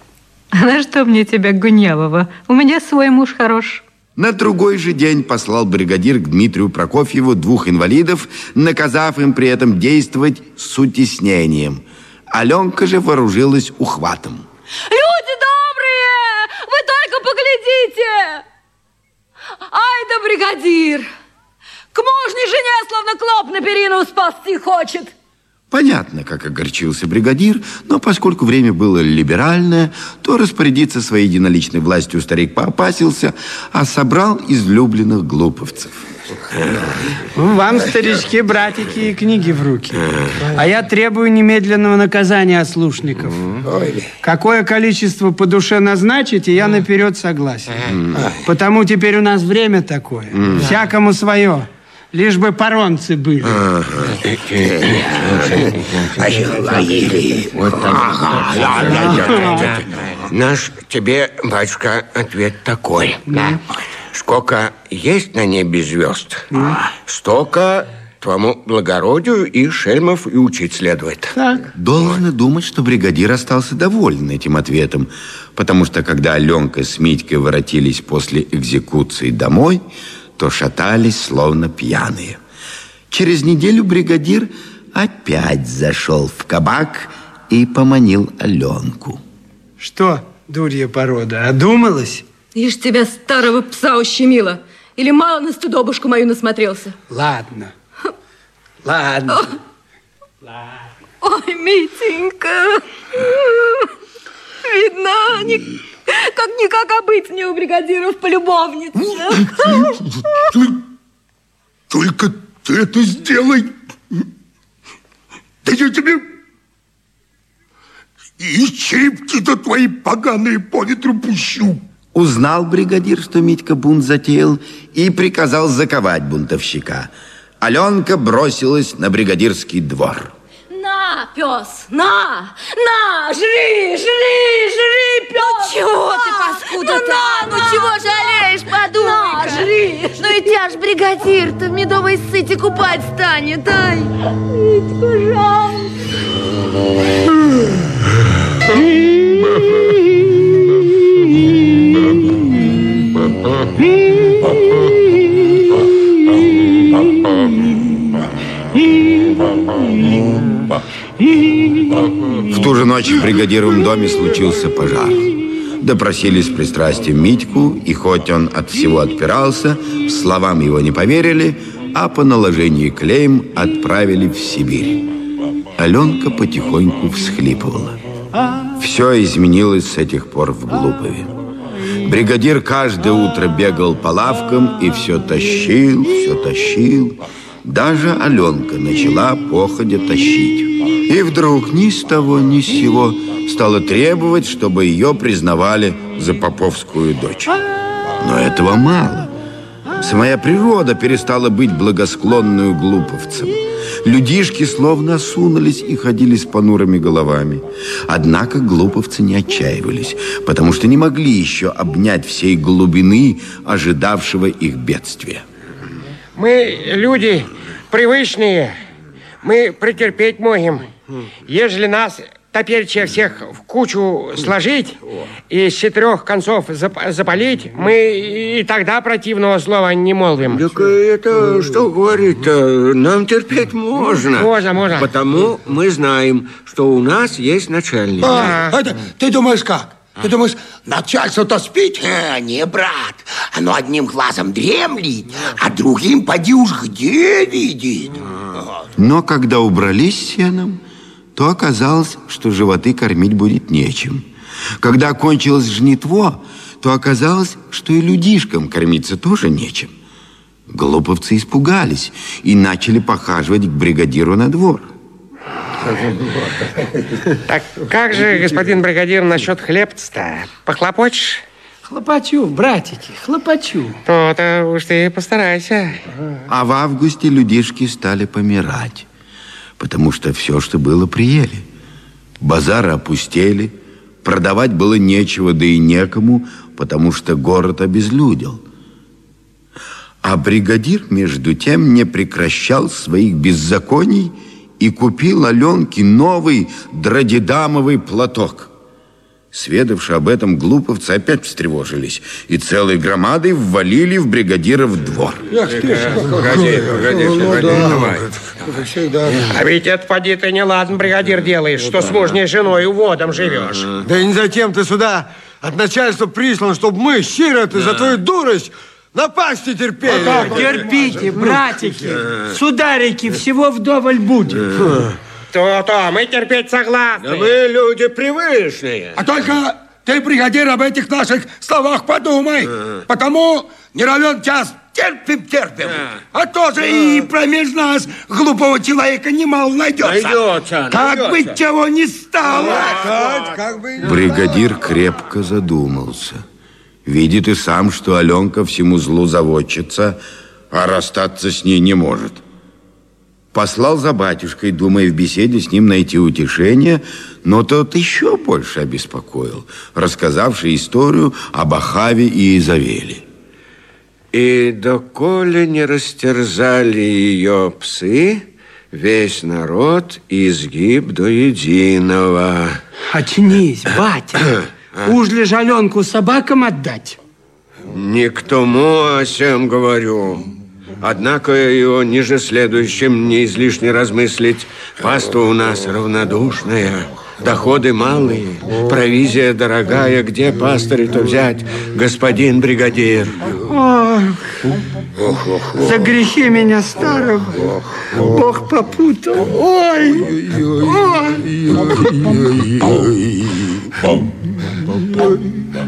А на что мне тебя, Гунявого? У меня свой муж хорош. На другой же день послал бригадир к Дмитрию Прокофьеву двух инвалидов, наказав им при этом действовать с утеснением. Аленка же вооружилась ухватом. Люди добрые! Вы только поглядите! Ай да бригадир! К мужней жене словно клоп на перину спасти хочет. Понятно, как огорчился бригадир, но поскольку время было либеральное, то распорядиться своей единоличной властью старик поопасился, а собрал излюбленных глуповцев. Вам, старички, братики, и книги в руки. А я требую немедленного наказания ослушников. Какое количество по душе назначите, я наперед согласен. Потому теперь у нас время такое. Всякому свое. Лишь бы паронцы были. Наш тебе, батюшка, ответ такой. Сколько есть на небе звезд, столько твоему благородию и шельмов и учить следует. Так. Должно думать, что бригадир остался доволен этим ответом, потому что когда Аленка с Митькой воротились после экзекуции домой, то шатались, словно пьяные. Через неделю бригадир опять зашел в кабак и поманил Аленку. Что, дурья порода, одумалась? Ишь тебя, старого пса, ущемила. Или мало на студобушку мою насмотрелся? Ладно. Ладно. Ой, Митенька. Видно, ни- как-никак а быть мне у бригадиров полюбовница. Только ты это сделай. Да я тебе и черепки-то твои поганые по ветру пущу. Узнал бригадир, что Митька бунт затеял, и приказал заковать бунтовщика. Аленка бросилась на бригадирский двор. На, пес, на, на, жри, жри, жри, пес. Ну чего ты, паскуда-то? На, Ну чего жалеешь, подумай На, жри. Ну и тебя ж бригадир-то в медовой сыте купать станет, ай. [laughs] В ту же ночь в бригадировом доме случился пожар. Допросили с пристрастием Митьку, и хоть он от всего отпирался, словам его не поверили, а по наложению клейм отправили в Сибирь. Аленка потихоньку всхлипывала. Все изменилось с этих пор в Глупове. Бригадир каждое утро бегал по лавкам и все тащил, все тащил. Даже Аленка начала походя тащить. И вдруг ни с того, ни с сего стала требовать, чтобы ее признавали за поповскую дочь. Но этого мало. Самая природа перестала быть благосклонную глуповцам. Людишки словно осунулись и ходили с понурыми головами. Однако глуповцы не отчаивались, потому что не могли еще обнять всей глубины ожидавшего их бедствия. Мы люди привычные, мы претерпеть можем. Ежели нас топереча всех в кучу сложить и с четырех концов зап- запалить, мы и тогда противного слова не молвим. Так это что говорит-то? Нам терпеть можно. Можно, можно. Потому мы знаем, что у нас есть начальник. А, это, ты думаешь как? Ты думаешь, начальство-то спит? А, не, брат. Оно одним глазом дремлет, а другим поди уж где видит. Но когда убрались сеном, то оказалось, что животы кормить будет нечем. Когда кончилось жнитво, то оказалось, что и людишкам кормиться тоже нечем. Глуповцы испугались и начали похаживать к бригадиру на двор. [laughs] Так как же, господин бригадир, насчет хлебца-то? Похлопочешь? Хлопачу, братики, хлопачу. То-то уж ты постарайся. А в августе людишки стали помирать, потому что все, что было, приели. Базары опустели, продавать было нечего, да и некому, потому что город обезлюдил. А бригадир, между тем, не прекращал своих беззаконий и купил Аленке новый дродидамовый платок. Сведавши об этом, глуповцы опять встревожились и целой громадой ввалили в бригадиров двор. Погоди, погоди, погоди, давай. А ведь это, поди, ты неладно, бригадир, делаешь, что с мужней женой и водом живешь. Да и не затем ты сюда от начальства прислан, чтобы мы, сироты, за твою дурость напасти терпели. Терпите, братики, сударики, всего вдоволь будет. То-то, мы терпеть согласны. Да мы люди привычные. А только ты, бригадир, об этих наших словах подумай. Потому не равен час терпим, терпим. А тоже и промеж нас глупого человека немало найдется. Найдется, Как найдется. бы чего не стало. Бригадир крепко задумался. Видит и сам, что Аленка всему злу заводчица, а расстаться с ней не может. Послал за батюшкой, думая в беседе с ним найти утешение, но тот еще больше обеспокоил, рассказавший историю об Ахаве и Изавеле. И доколе не растерзали ее псы, весь народ изгиб до единого. Очнись, батя. [coughs] Уж ли жаленку собакам отдать? Не к тому о сем говорю. Однако его ниже следующим не излишне размыслить. Паства у нас равнодушная, доходы малые, провизия дорогая. Где пастырь-то взять, господин бригадир? Ох, за грехи меня старого Бог попутал. Ой,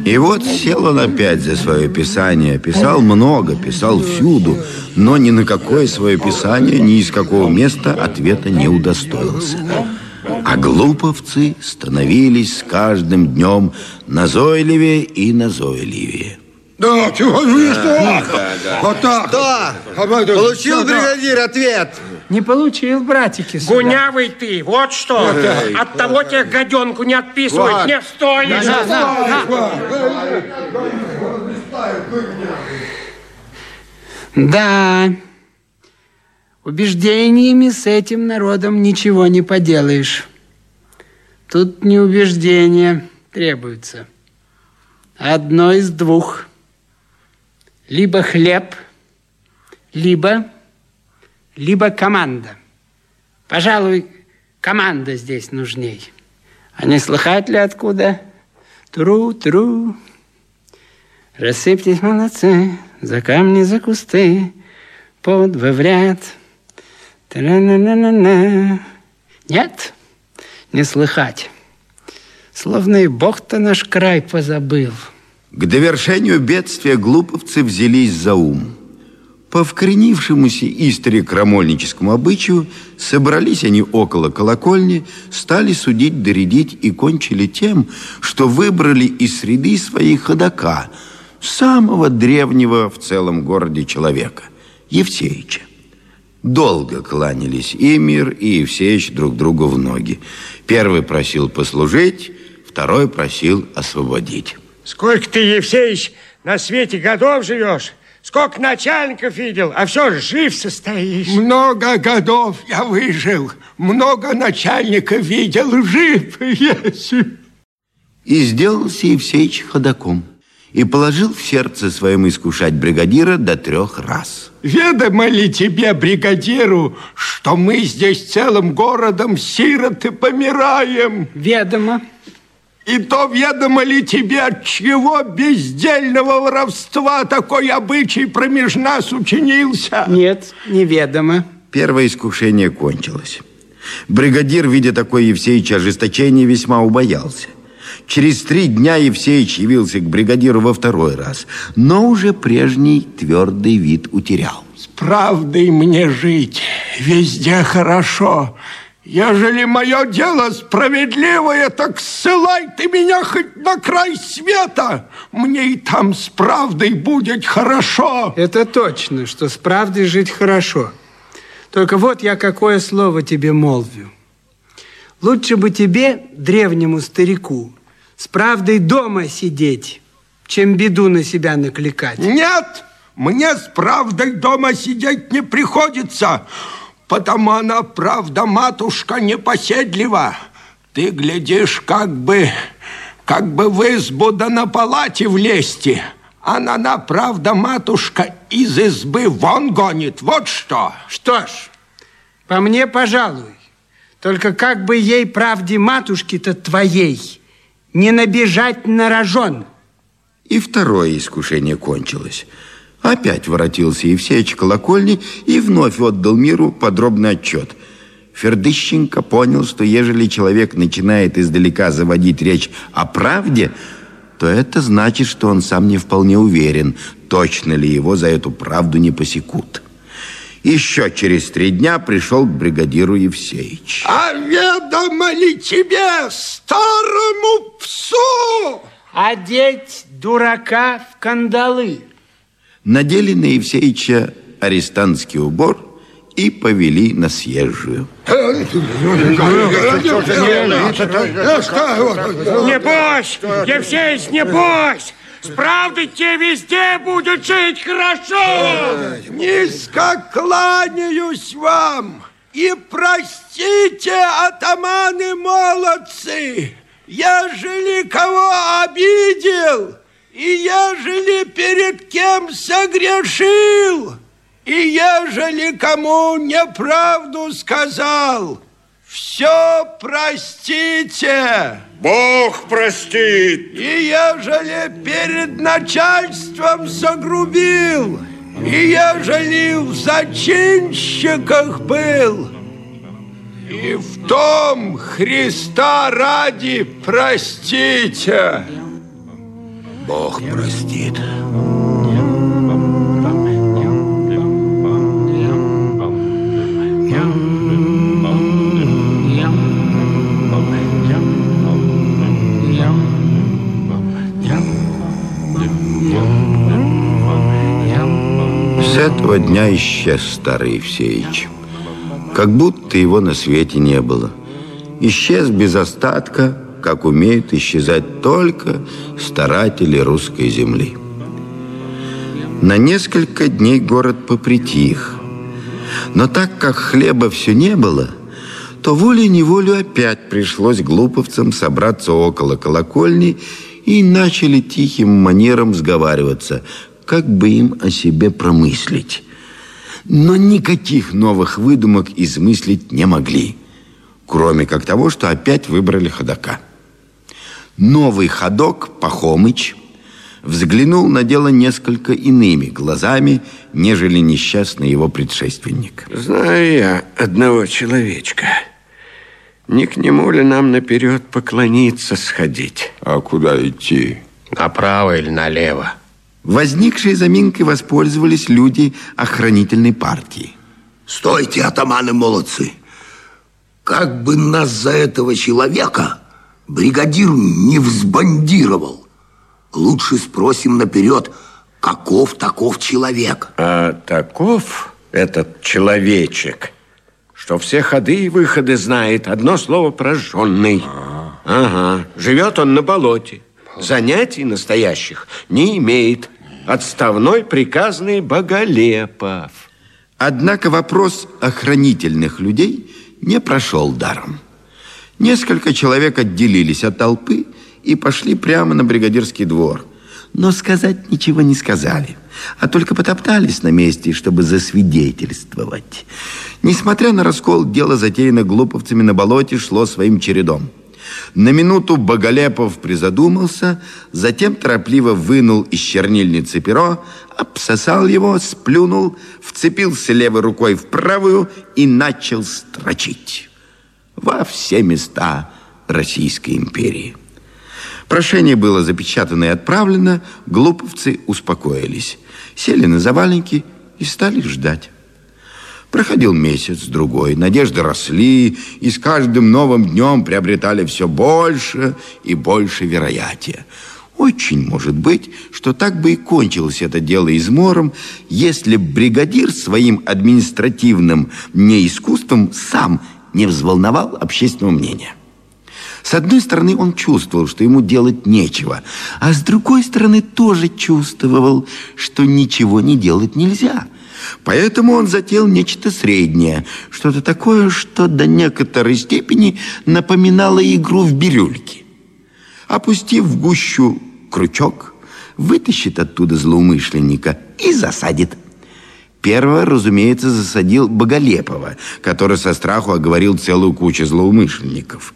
И вот сел он опять за свое писание. Писал много, писал всюду, но ни на какое свое писание, ни из какого места ответа не удостоился. А глуповцы становились с каждым днем назойливее и назойливее. Да, чего же что? Вот так. Да. Получил Получил бригадир ответ. Не получил, братики. сюда. Гунявый ты, вот что. От того тех гаденку не отписывать Вот. не стоит. На, на, на. Да, убеждениями с этим народом ничего не поделаешь. Тут не убеждения требуются. Одно из двух. Либо хлеб, либо, либо команда. Пожалуй, команда здесь нужней. А не слыхать ли откуда? Тру-тру. Рассыпьтесь, молодцы, за камни, за кусты, по два в ряд. Та-на-на-на-на. Нет, не слыхать. Словно и Бог-то наш край позабыл. К довершению бедствия глуповцы взялись за ум. По вкоренившемуся истори крамольническому обычаю собрались они около колокольни, стали судить, доредить и кончили тем, что выбрали из среды своих ходока, самого древнего в целом городе человека, Евсеича. Долго кланялись и Мир, и Евсеич друг другу в ноги. Первый просил послужить, второй просил освободить. Сколько ты, Евсеич, на свете годов живешь? Сколько начальников видел, а все жив состоишь. Много годов я выжил, много начальника видел, жив есть. И сделался Евсеич ходоком. И положил в сердце своему искушать бригадира до трех раз. Ведомо ли тебе, бригадиру, что мы здесь целым городом сироты помираем? Ведомо. И то ведомо ли тебе, от чего бездельного воровства такой обычай промеж нас учинился? Нет, неведомо. Первое искушение кончилось. Бригадир, видя такое Евсеич ожесточение, весьма убоялся. Через три дня Евсеич явился к бригадиру во второй раз, но уже прежний твердый вид утерял. С правдой мне жить, везде хорошо. Ежели мое дело справедливое, так ссылай ты меня хоть на край света. Мне и там с правдой будет хорошо. Это точно, что с правдой жить хорошо. Только вот я какое слово тебе молвю. Лучше бы тебе, древнему старику, с правдой дома сидеть, чем беду на себя накликать. Нет, мне с правдой дома сидеть не приходится, потому она, правда, матушка, непоседлива. Ты глядишь, как бы, как бы в избу да на палате влезти. Она, на правда, матушка, из избы вон гонит. Вот что. Что ж, по мне, пожалуй. Только как бы ей, правде матушки-то твоей, не набежать на рожон. И второе искушение кончилось. Опять воротился Евсеич колокольни и вновь отдал миру подробный отчет. Фердыщенко понял, что ежели человек начинает издалека заводить речь о правде, то это значит, что он сам не вполне уверен, точно ли его за эту правду не посекут. Еще через три дня пришел к бригадиру Евсеич. А ведомо ли тебе, старому псу? Одеть дурака в кандалы. Надели на Евсеича арестантский убор и повели на съезжую. Не бойся, Евсеич, не бойся. С правдой тебе везде будет жить хорошо. Низко кланяюсь вам и простите, атаманы молодцы, ежели кого обидел, и ежели перед кем согрешил, и ежели кому неправду сказал, все простите. Бог простит. И ежели перед начальством загрубил, и ежели в зачинщиках был, и в том Христа ради простите. Бог простит. С этого дня исчез старый Евсеич. Как будто его на свете не было. Исчез без остатка, как умеют исчезать только старатели русской земли. На несколько дней город попритих. Но так как хлеба все не было, то волей-неволей опять пришлось глуповцам собраться около колокольни и начали тихим манером сговариваться, как бы им о себе промыслить. Но никаких новых выдумок измыслить не могли, кроме как того, что опять выбрали ходока. Новый ходок, Пахомыч, взглянул на дело несколько иными глазами, нежели несчастный его предшественник. Знаю я одного человечка. Не к нему ли нам наперед поклониться сходить? А куда идти? Направо или налево? Возникшей заминкой воспользовались люди охранительной партии. Стойте, атаманы молодцы. Как бы нас за этого человека бригадир не взбандировал. Лучше спросим наперед, каков таков человек. А таков этот человечек, что все ходы и выходы знает. Одно слово прожженный. Ага. Живет он на болоте. Занятий настоящих не имеет. Отставной приказный Боголепов. Однако вопрос охранительных людей не прошел даром. Несколько человек отделились от толпы и пошли прямо на бригадирский двор. Но сказать ничего не сказали, а только потоптались на месте, чтобы засвидетельствовать. Несмотря на раскол, дело, затеяно глуповцами на болоте, шло своим чередом. На минуту Боголепов призадумался, затем торопливо вынул из чернильницы перо, обсосал его, сплюнул, вцепился левой рукой в правую и начал строчить во все места Российской империи. Прошение было запечатано и отправлено, глуповцы успокоились, сели на заваленки и стали ждать. Проходил месяц, другой, надежды росли, и с каждым новым днем приобретали все больше и больше вероятия. Очень может быть, что так бы и кончилось это дело измором, если бригадир своим административным неискусством сам не взволновал общественного мнения. С одной стороны, он чувствовал, что ему делать нечего, а с другой стороны, тоже чувствовал, что ничего не делать нельзя – Поэтому он затеял нечто среднее, что-то такое, что до некоторой степени напоминало игру в бирюльки. Опустив в гущу крючок, вытащит оттуда злоумышленника и засадит. Первого, разумеется, засадил Боголепова, который со страху оговорил целую кучу злоумышленников.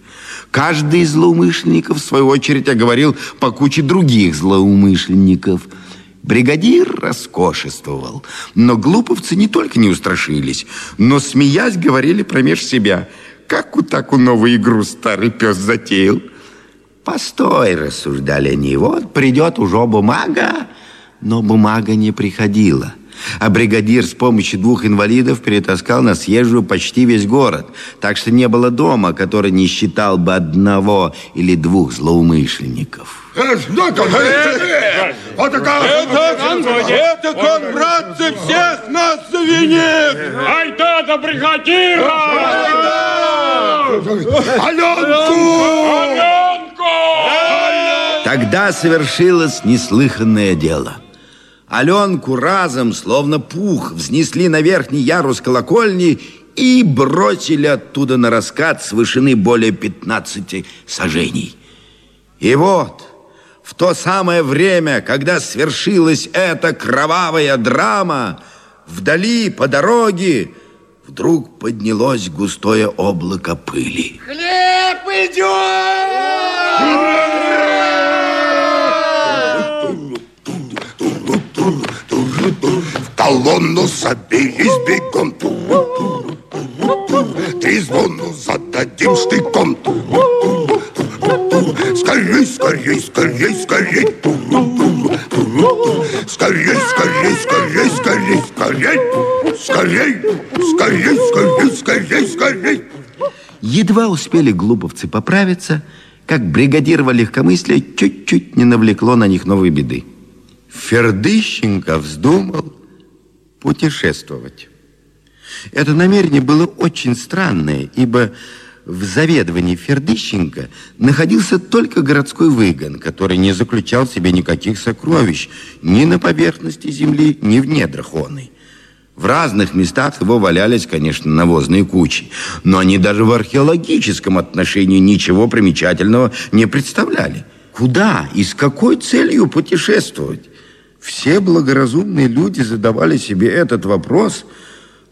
Каждый из злоумышленников, в свою очередь, оговорил по куче других злоумышленников – Бригадир роскошествовал, но глуповцы не только не устрашились, но, смеясь, говорили промеж себя, как у таку новую игру старый пес затеял. Постой, рассуждали они, вот придет уже бумага, но бумага не приходила. А бригадир с помощью двух инвалидов перетаскал на съезжую почти весь город. Так что не было дома, который не считал бы одного или двух злоумышленников. Этот, этот он, братцы, всех нас завинит! Ай да, да бригадира! Аленку! Аленку! Тогда совершилось неслыханное дело. Аленку разом, словно пух, взнесли на верхний ярус колокольни и бросили оттуда на раскат с вышины более 15 сажений. И вот в то самое время, когда свершилась эта кровавая драма, вдали по дороге вдруг поднялось густое облако пыли. Хлеб идет! В колонну забились бегом. Три звону зададим штыком. Скорей, скорей, скорей, скорей. Скорей, скорей, скорей, скорей, скорей. Скорей, скорей, скорей, скорей, скорей. Едва успели глуповцы поправиться, как бригадирова легкомыслие чуть-чуть не навлекло на них новой беды. Фердыщенко вздумал путешествовать. Это намерение было очень странное, ибо в заведовании Фердыщенко находился только городской выгон, который не заключал в себе никаких сокровищ ни на поверхности земли, ни в недрах оной. В разных местах его валялись, конечно, навозные кучи, но они даже в археологическом отношении ничего примечательного не представляли. Куда и с какой целью путешествовать? Все благоразумные люди задавали себе этот вопрос,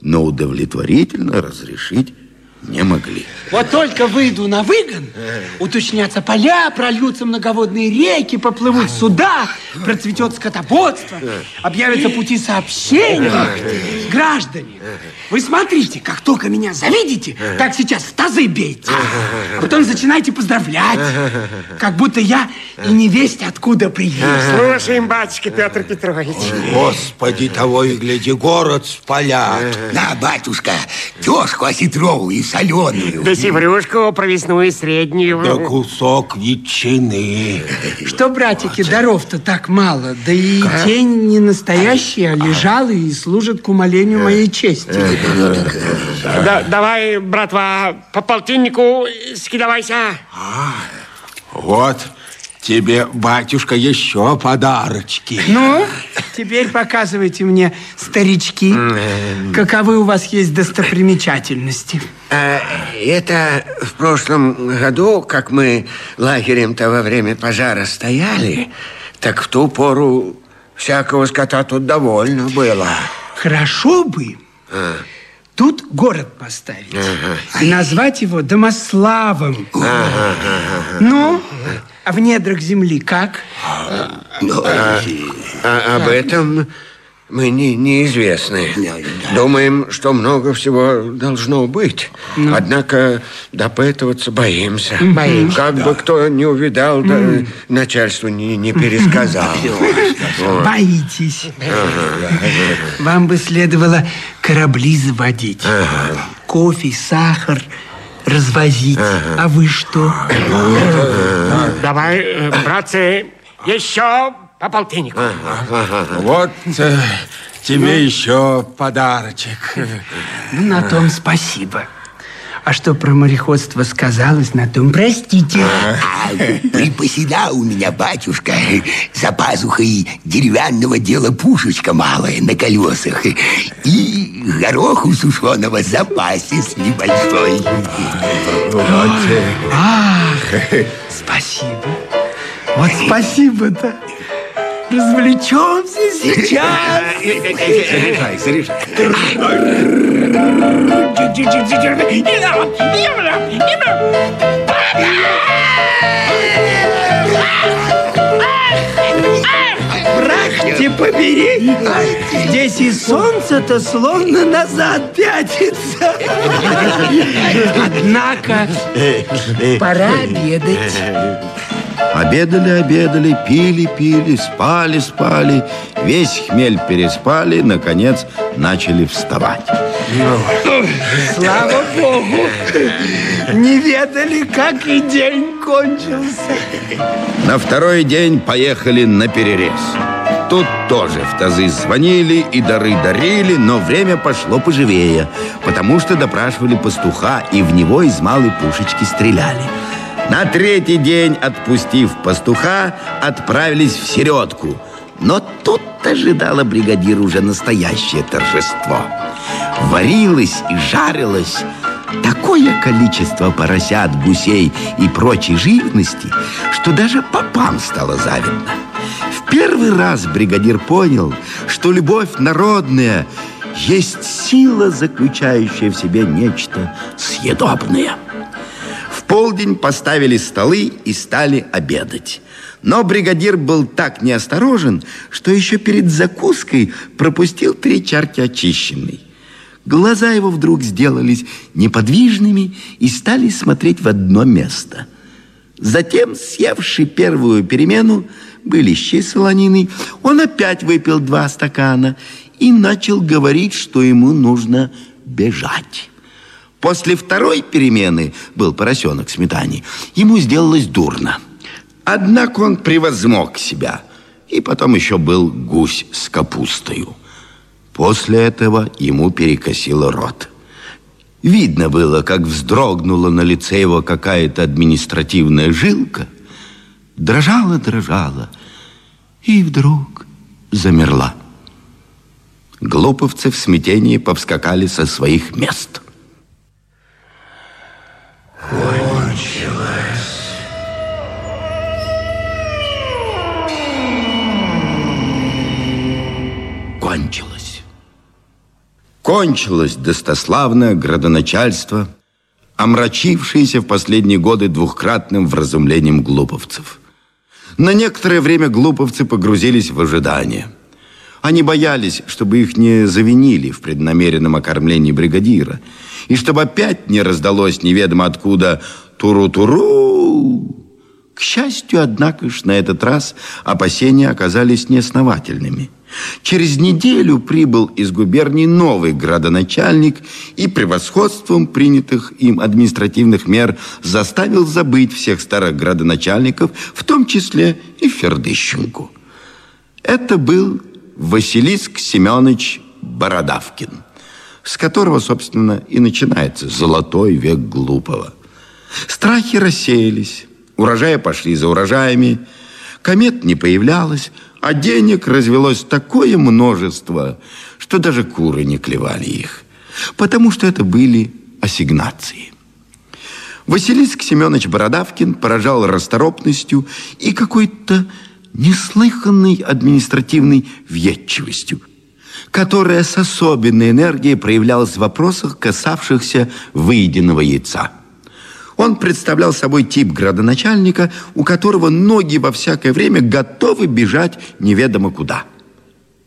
но удовлетворительно разрешить не могли. Вот только выйду на выгон, уточнятся поля, прольются многоводные реки, поплывут суда, процветет скотободство, объявятся пути сообщения. Граждане, вы смотрите, как только меня завидите, так сейчас в тазы бейте. А потом начинайте поздравлять, как будто я и не весть откуда приехал. Слушаем, батюшка Петр Петрович. Господи, того и гляди, город спалят. На, батюшка, тёшку осетровую и соленую. Да севрюшку провесную и среднюю. Да кусок ветчины. Что, братики, даров-то так мало, да и день не настоящий, а лежал и служит к умолению моей чести. Да, давай, братва, по полтиннику скидывайся. Вот тебе, батюшка, еще подарочки. Ну, теперь показывайте мне, старички, каковы у вас есть достопримечательности. А, это в прошлом году, как мы лагерем-то во время пожара стояли, так в ту пору всякого скота тут довольно было. Хорошо бы А, тут город поставить и назвать его Домославом. ага, Ну, а в недрах земли как? А, а об этом Мы не, неизвестны. Думаем, что много всего должно быть. Однако допытываться боимся. Боимся, Как бы кто не увидал, да начальству не, не пересказал. Вот. Боитесь. Ага. Вам бы следовало корабли заводить. Кофе, сахар развозить. А вы что? Давай, э, братцы, еще по полтиннику. Вот э, тебе еще подарочек. Ну, на том спасибо. А что про мореходство сказалось, на том простите. Припасена у меня, батюшка, за пазухой деревянного дела пушечка малая на колесах и гороху сушеного в запасе с небольшой. Ах, спасибо. Вот спасибо-то. Развлечемся сейчас. Заряжай, заряжай. Брахте побери. Здесь и солнце-то словно назад пятится. Однако пора обедать. Обедали, обедали, пили, пили, спали, спали. Весь хмель переспали, наконец начали вставать. Слава Богу, не ведали, как и день кончился. На второй день поехали на перерез. Тут тоже в тазы звонили и дары дарили, но время пошло поживее, потому что допрашивали пастуха и в него из малой пушечки стреляли. На третий день, отпустив пастуха, отправились в середку. Но тут ожидало бригадир уже настоящее торжество. Варилось и жарилось такое количество поросят, гусей и прочей живности, что даже попам стало завидно. В первый раз бригадир понял, что любовь народная есть сила, заключающая в себе нечто съедобное. Полдень поставили столы и стали обедать. Но бригадир был так неосторожен, что еще перед закуской пропустил три чарки очищенной. Глаза его вдруг сделались неподвижными и стали смотреть в одно место. Затем, съевший первую перемену, были щи с солониной, он опять выпил два стакана и начал говорить, что ему нужно бежать. После второй перемены был поросенок сметане. Ему сделалось дурно. Однако он превозмог себя. И потом еще был гусь с капустою. После этого ему перекосило рот. Видно было, как вздрогнула на лице его какая-то административная жилка. Дрожала, дрожала. И вдруг замерла. Глуповцы в смятении повскакали со своих мест. Кончилось. Кончилось. Кончилось достославное градоначальство, омрачившееся в последние годы двухкратным вразумлением глуповцев. На некоторое время глуповцы погрузились в ожидание. Они боялись, чтобы их не завинили в преднамеренном окормлении бригадира, и чтобы опять не раздалось неведомо откуда «туру-туру». К счастью, однако ж, на этот раз опасения оказались неосновательными. Через неделю прибыл из губернии новый градоначальник и превосходством принятых им административных мер заставил забыть всех старых градоначальников, в том числе и Фердыщенку. Это был Василиск Семенович Бородавкин, с которого, собственно, и начинается золотой век глупого. Страхи рассеялись, урожаи пошли за урожаями, комет не появлялось, а денег развелось такое множество, что даже куры не клевали их, потому что это были ассигнации. Василиск Семенович Бородавкин поражал расторопностью и какой-то неслыханной административной въедчивостью, которая с особенной энергией проявлялась в вопросах, касавшихся выеденного яйца. Он представлял собой тип градоначальника, у которого ноги во всякое время готовы бежать неведомо куда.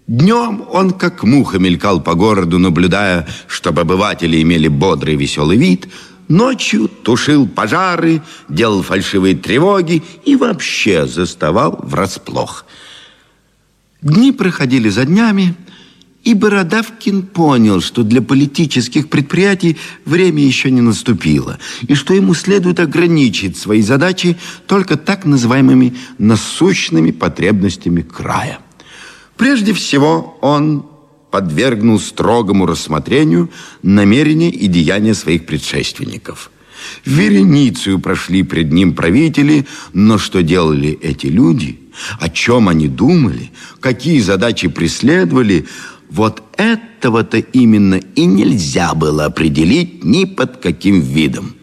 Днем он как муха мелькал по городу, наблюдая, чтобы обыватели имели бодрый веселый вид. Ночью тушил пожары, делал фальшивые тревоги и вообще заставал врасплох. Дни проходили за днями, и Бородавкин понял, что для политических предприятий время еще не наступило, и что ему следует ограничить свои задачи только так называемыми насущными потребностями края. Прежде всего, он подвергнул строгому рассмотрению намерения и деяния своих предшественников. Вереницию прошли пред ним правители, но что делали эти люди, о чем они думали, какие задачи преследовали – вот этого-то именно и нельзя было определить ни под каким видом.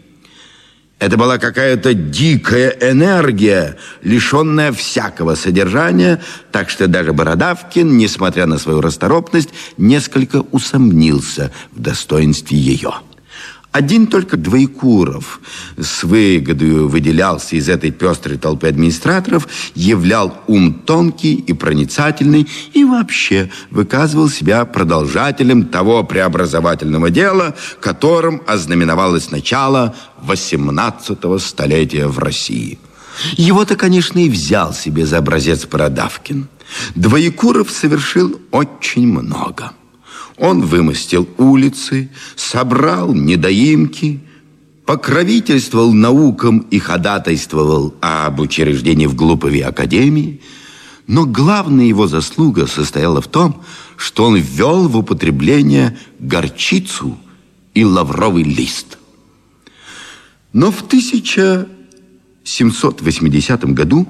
Это была какая-то дикая энергия, лишенная всякого содержания, так что даже Бородавкин, несмотря на свою расторопность, несколько усомнился в достоинстве ее. Один только Двоекуров с выгодою выделялся из этой пестрой толпы администраторов, являл ум тонкий и проницательный и вообще выказывал себя продолжателем того преобразовательного дела, которым ознаменовалось начало 18 столетия в России. Его-то, конечно, и взял себе за образец Бородавкин. Двоекуров совершил очень много – он вымостил улицы, собрал недоимки, покровительствовал наукам и ходатайствовал об учреждении в Глупове академии. Но главная его заслуга состояла в том, что он ввел в употребление горчицу и лавровый лист. Но в 1780 году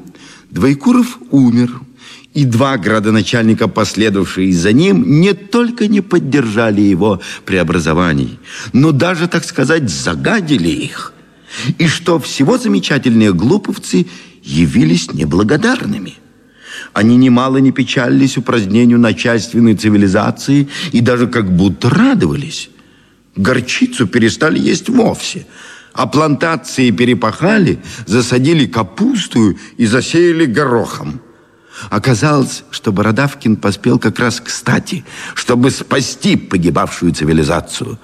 Двойкуров умер – и два градоначальника, последовавшие за ним, не только не поддержали его преобразований, но даже, так сказать, загадили их. И что всего замечательные глуповцы явились неблагодарными. Они немало не печалились упразднению начальственной цивилизации и даже как будто радовались. Горчицу перестали есть вовсе, а плантации перепахали, засадили капусту и засеяли горохом. Оказалось, что Бородавкин поспел как раз кстати, чтобы спасти погибавшую цивилизацию.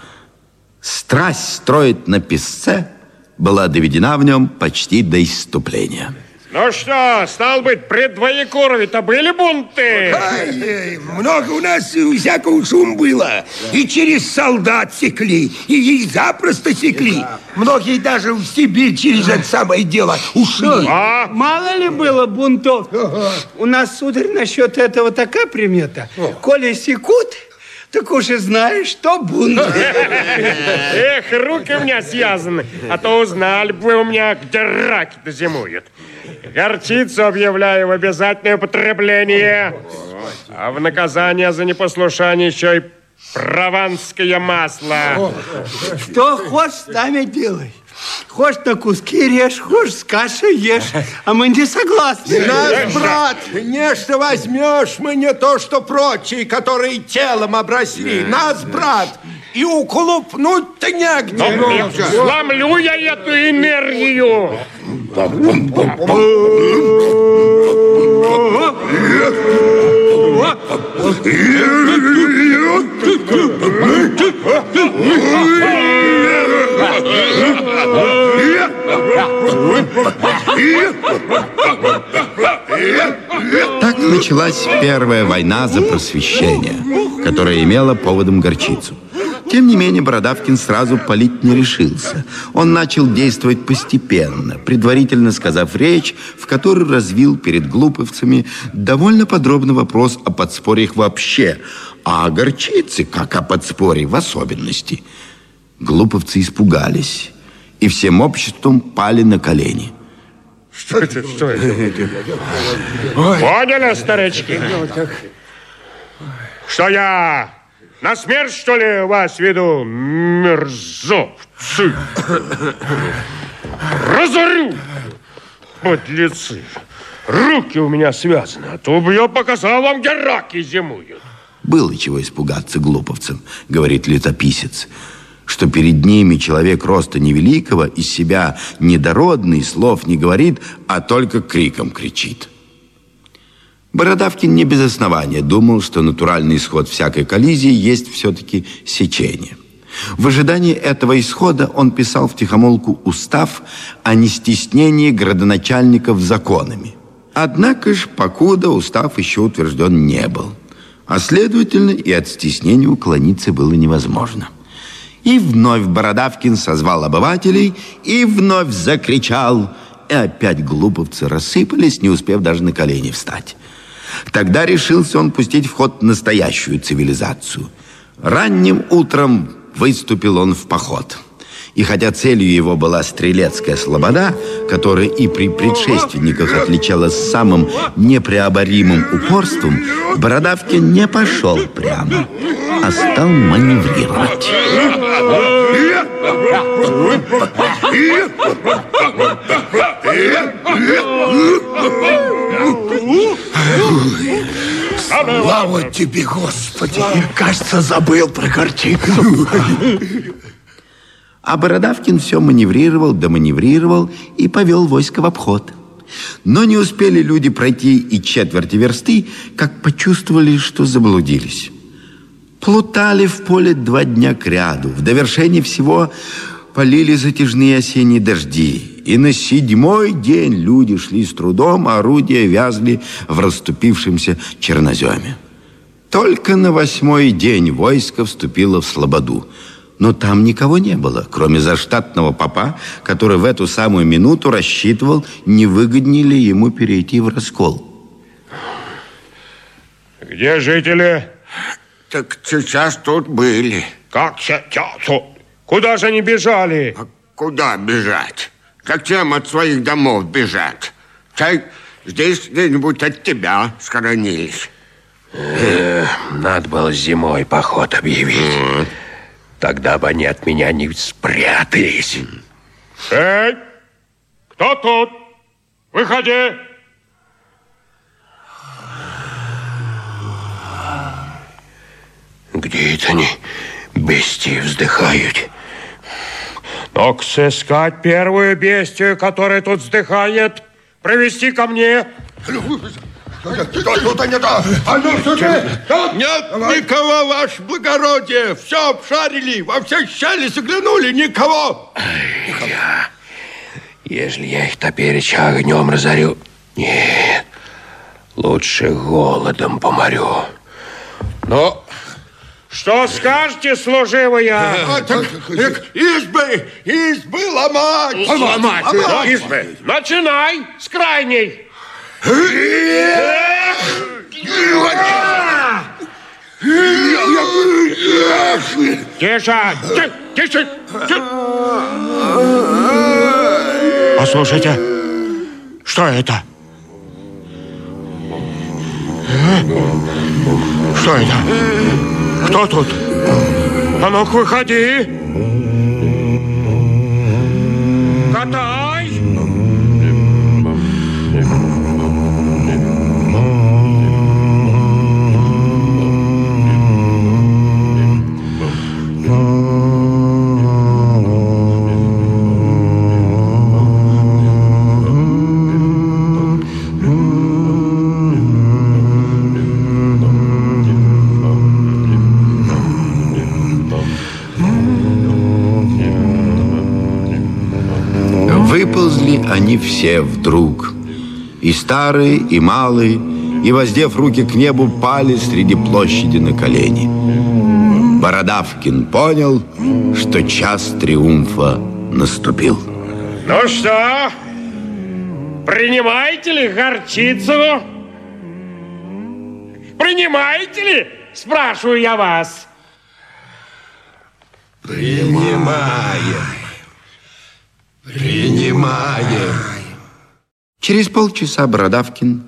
Страсть строить на песце была доведена в нем почти до иступления. Ну что, стал быть, при Двоекурове-то были бунты? Ай, много у нас всякого шум было. И через солдат секли, и, и запросто секли. Многие даже в Сибирь через это самое дело ушли. А? Мало ли было бунтов? У нас, сударь, насчет этого такая примета. Коли секут, так уж и знаешь, что бунт. [laughs] Эх, руки у меня связаны, а то узнали бы у меня, где раки-то зимуют. Горчицу объявляю в обязательное употребление. А в наказание за непослушание еще и прованское масло. Что хочешь, там и делай. Хочешь на куски режь, хочешь с кашей ешь. А мы не согласны. Нас, брат, нечто возьмешь, мы не то, что прочие, которые телом обросли. Нас, брат, и уколупнуть-то негде. Ну, сломлю я эту энергию. Так началась первая война за просвещение, которая имела поводом горчицу. Тем не менее, Бородавкин сразу палить не решился. Он начал действовать постепенно, предварительно сказав речь, в которой развил перед глуповцами довольно подробный вопрос о подспорьях вообще, а о горчице, как о подспорье в особенности. Глуповцы испугались и всем обществом пали на колени. Что это? Что это? Поняли, старички? Что я на смерть, что ли, вас веду, мерзавцы? Разорю, подлецы. Руки у меня связаны, а то бы я показал вам, где раки зимуют. Было чего испугаться глуповцам, говорит летописец, что перед ними человек роста невеликого, из себя недородный, слов не говорит, а только криком кричит. Бородавкин не без основания думал, что натуральный исход всякой коллизии есть все-таки сечение. В ожидании этого исхода он писал в тихомолку устав о нестеснении градоначальников законами. Однако ж, покуда устав еще утвержден не был. А следовательно, и от стеснения уклониться было невозможно. И вновь Бородавкин созвал обывателей и вновь закричал. И опять глуповцы рассыпались, не успев даже на колени встать. Тогда решился он пустить в ход настоящую цивилизацию. Ранним утром выступил он в поход. И хотя целью его была стрелецкая слобода, которая и при предшественниках отличалась самым непреоборимым упорством, Бородавкин не пошел прямо, а стал маневрировать. Слава тебе, Господи! Кажется, забыл про картинку. А Бородавкин все маневрировал, доманеврировал и повел войско в обход. Но не успели люди пройти и четверти версты, как почувствовали, что заблудились. Плутали в поле два дня кряду. В довершении всего полили затяжные осенние дожди. И на седьмой день люди шли с трудом, а орудия вязли в расступившемся черноземе. Только на восьмой день войско вступило в Слободу. Но там никого не было, кроме заштатного папа, который в эту самую минуту рассчитывал, не выгоднее ли ему перейти в раскол. Где жители? Так сейчас тут были. Как сейчас? Куда же они бежали? А куда бежать? Зачем от своих домов бежать? Чай здесь где-нибудь от тебя схоронились. Э, надо было зимой поход объявить. Тогда бы они от меня не спрятались. Эй, кто тут? Выходи. Где это они бестии вздыхают? Ну-ка, сыскать первую бестию, которая тут вздыхает, провести ко мне. Что тут они то? А ну, сюда! Нет никого, ваше благородие! Все обшарили, во все щели заглянули, никого! Я... Если я их топереча огнем разорю... Нет, лучше голодом поморю. Ну, что скажете, служивая? А, избы, избы ломать! Ломать, ломать. избы. Начинай с крайней. Тише! Тише! Послушайте, что это? Что это? Кто тут? А ну-ка, выходи! Они все вдруг. И старые, и малые, и, воздев руки к небу, пали среди площади на колени. Бородавкин понял, что час триумфа наступил. Ну что, принимаете ли горчицу? Принимаете ли? Спрашиваю я вас. Принимаем. Принимаем. Через полчаса Бородавкин,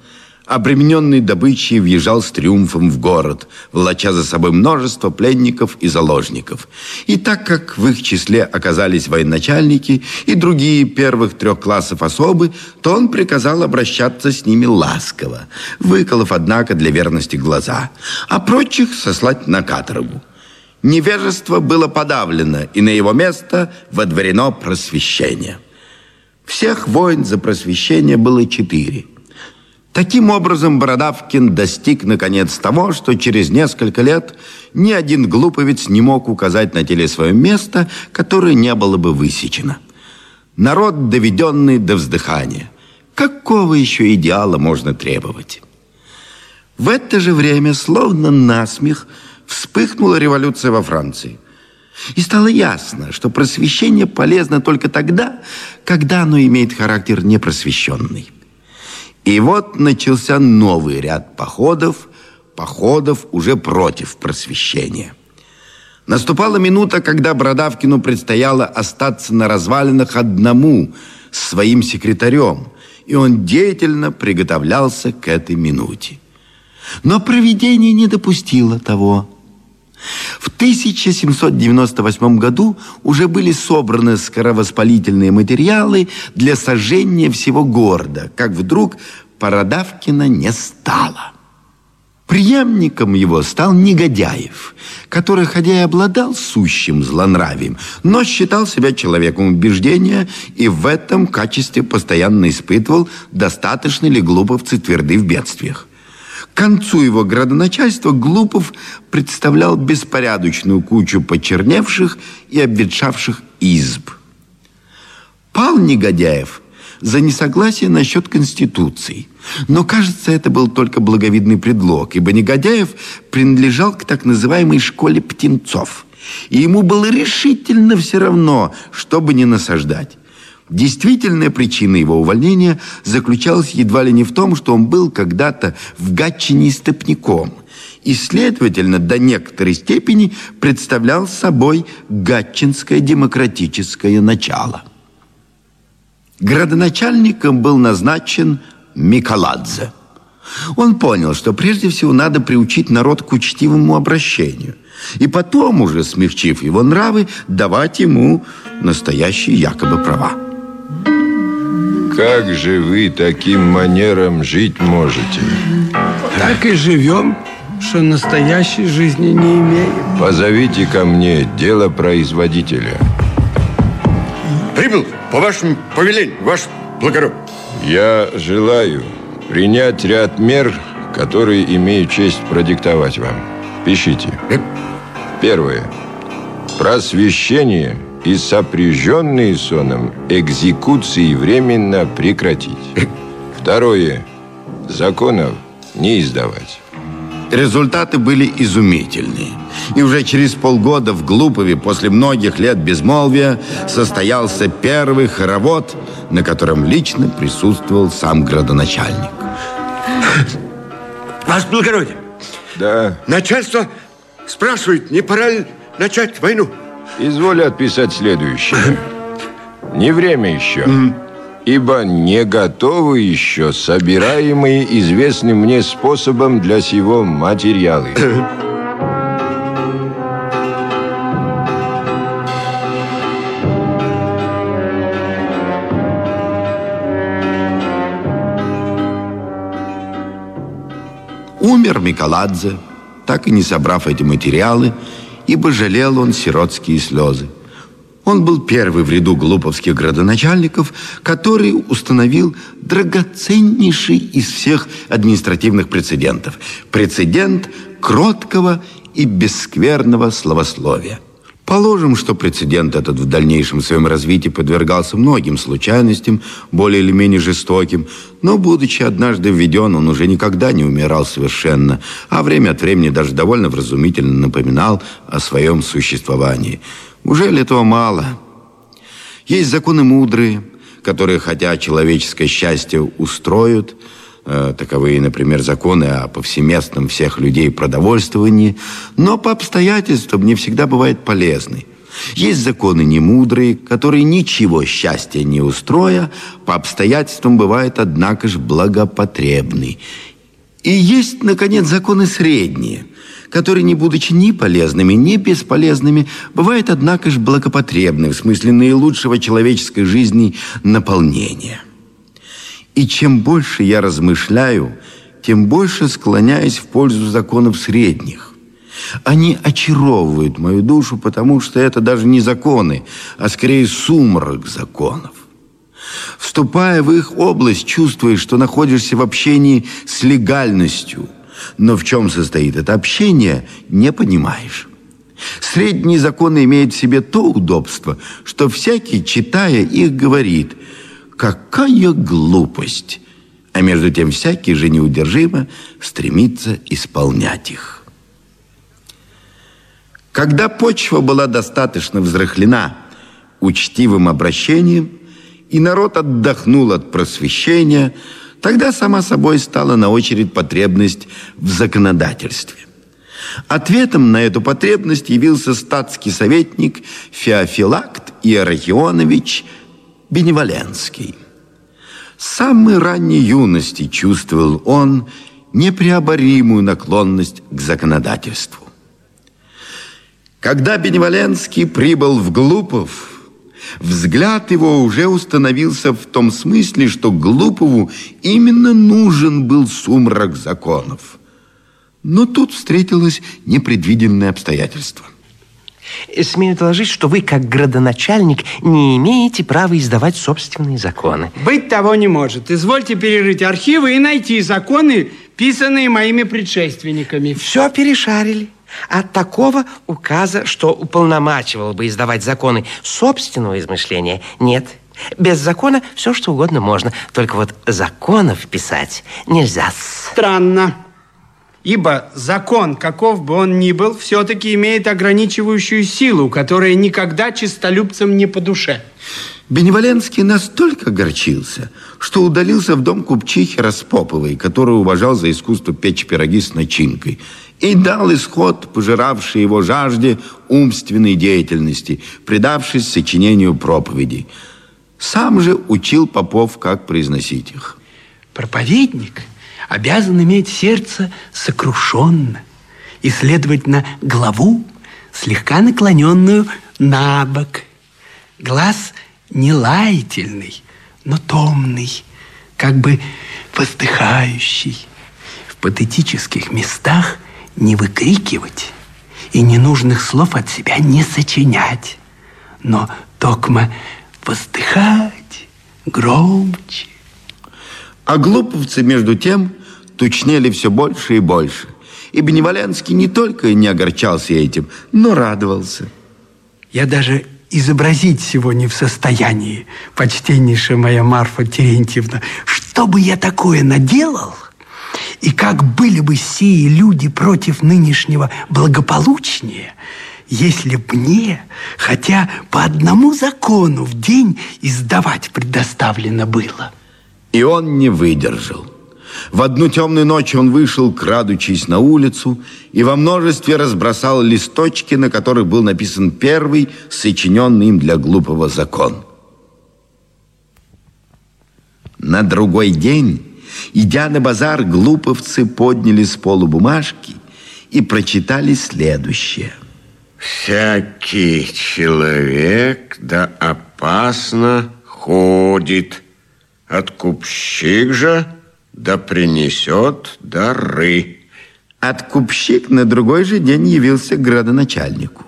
обремененный добычей, въезжал с триумфом в город, волоча за собой множество пленников и заложников. И так как в их числе оказались военачальники и другие первых трех классов особы, то он приказал обращаться с ними ласково, выколов, однако, для верности глаза, а прочих сослать на каторгу. Невежество было подавлено, и на его место водворено просвещение. Всех войн за просвещение было четыре. Таким образом, Бородавкин достиг, наконец, того, что через несколько лет ни один глуповец не мог указать на теле свое место, которое не было бы высечено. Народ, доведенный до вздыхания. Какого еще идеала можно требовать? В это же время, словно насмех, вспыхнула революция во Франции. И стало ясно, что просвещение полезно только тогда, когда оно имеет характер непросвещенный. И вот начался новый ряд походов, походов уже против просвещения. Наступала минута, когда Бродавкину предстояло остаться на развалинах одному своим секретарем, и он деятельно приготовлялся к этой минуте. Но провидение не допустило того. В 1798 году уже были собраны скоровоспалительные материалы для сожжения всего города, как вдруг Породавкина не стало. Преемником его стал Негодяев, который, хотя и обладал сущим злонравием, но считал себя человеком убеждения и в этом качестве постоянно испытывал, достаточно ли глуповцы тверды в бедствиях. Концу его градоначальства Глупов представлял беспорядочную кучу почерневших и обветшавших изб. Пал Негодяев за несогласие насчет Конституции. Но, кажется, это был только благовидный предлог, ибо Негодяев принадлежал к так называемой школе птенцов. И ему было решительно все равно, чтобы не насаждать. Действительная причина его увольнения заключалась едва ли не в том, что он был когда-то в Гатчине стопником и, следовательно, до некоторой степени представлял собой гатчинское демократическое начало. Градоначальником был назначен Миколадзе. Он понял, что прежде всего надо приучить народ к учтивому обращению, и потом, уже смягчив его нравы, давать ему настоящие якобы права. Как же вы таким манером жить можете? Так и живем, что настоящей жизни не имеем. Позовите ко мне дело производителя. Прибыл по вашему повелению, ваш благородие. Я желаю принять ряд мер, которые имею честь продиктовать вам. Пишите. Первое. Просвещение и сопряженные с оном экзекуции временно прекратить. Второе. Законов не издавать. Результаты были изумительные. И уже через полгода в Глупове, после многих лет безмолвия, состоялся первый хоровод, на котором лично присутствовал сам градоначальник. [sniffs] Ваше благородие. Да. Начальство спрашивает, не пора ли начать войну? Изволь отписать следующее. [laughs] Не время еще. Ибо не готовы еще собираемые известным мне способом для сего материалы. [laughs] Умер Миколадзе, так и не собрав эти материалы, ибо жалел он сиротские слезы. Он был первый в ряду глуповских градоначальников, который установил драгоценнейший из всех административных прецедентов. Прецедент кроткого и бесскверного словословия. Положим, что прецедент этот в дальнейшем своем развитии подвергался многим случайностям, более или менее жестоким, но, будучи однажды введен, он уже никогда не умирал совершенно, а время от времени даже довольно вразумительно напоминал о своем существовании. Уже ли этого мало? Есть законы мудрые, которые, хотя человеческое счастье устроят, таковые, например, законы о повсеместном всех людей продовольствовании, но по обстоятельствам не всегда бывают полезны. Есть законы немудрые, которые ничего счастья не устроя, по обстоятельствам бывают, однако же, благопотребны. И есть, наконец, законы средние, которые, не будучи ни полезными, ни бесполезными, бывают, однако же, благопотребны в смысле наилучшего человеческой жизни наполнения. И чем больше я размышляю, тем больше склоняюсь в пользу законов средних. Они очаровывают мою душу, потому что это даже не законы, а скорее сумрак законов. Вступая в их область, чувствуешь, что находишься в общении с легальностью, но в чем состоит это общение, не понимаешь. Средние законы имеют в себе то удобство, что всякий, читая их, говорит «какая глупость!» а между тем всякий же неудержимо стремится исполнять их. Когда почва была достаточно взрыхлена учтивым обращением, и народ отдохнул от просвещения, тогда сама собой стала на очередь потребность в законодательстве. Ответом на эту потребность явился статский советник Феофилакт Иерохионович Беневоленский. С самой ранней юности чувствовал он непреоборимую наклонность к законодательству. Когда Беневоленский прибыл в Глупов, взгляд его уже установился в том смысле, что Глупову именно нужен был сумрак законов. Но тут встретилось непредвиденное обстоятельство. Смею доложить, что вы, как градоначальник, не имеете права издавать собственные законы. Быть того не может. Извольте перерыть архивы и найти законы, писанные моими предшественниками. Все перешарили. От такого указа, что уполномачивал бы издавать законы собственного измышления, нет. Без закона все, что угодно можно. Только вот законов писать нельзя. Странно. Ибо закон, каков бы он ни был, все-таки имеет ограничивающую силу, которая никогда чистолюбцам не по душе. Беневоленский настолько огорчился, что удалился в дом купчихи Распоповой, которую уважал за искусство печь пироги с начинкой, и дал исход, пожиравшей его жажде умственной деятельности, предавшись сочинению проповедей. Сам же учил попов, как произносить их. Проповедник обязан иметь сердце сокрушенно и, следовательно, главу, слегка наклоненную на бок, глаз не лаятельный, но томный, как бы воздыхающий. В патетических местах не выкрикивать и ненужных слов от себя не сочинять, но токмо воздыхать громче. А глуповцы, между тем, тучнели все больше и больше. И Беневоленский не только не огорчался этим, но радовался. Я даже изобразить всего не в состоянии, почтеннейшая моя Марфа Терентьевна, что бы я такое наделал, и как были бы сии люди против нынешнего благополучнее, если б мне, хотя по одному закону в день издавать предоставлено было. И он не выдержал. В одну темную ночь он вышел, крадучись на улицу, и во множестве разбросал листочки, на которых был написан первый, сочиненный им для глупого закон. На другой день, идя на базар, глуповцы подняли с полу бумажки и прочитали следующее. Всякий человек да опасно ходит, откупщик же да принесет дары. Откупщик на другой же день явился к градоначальнику.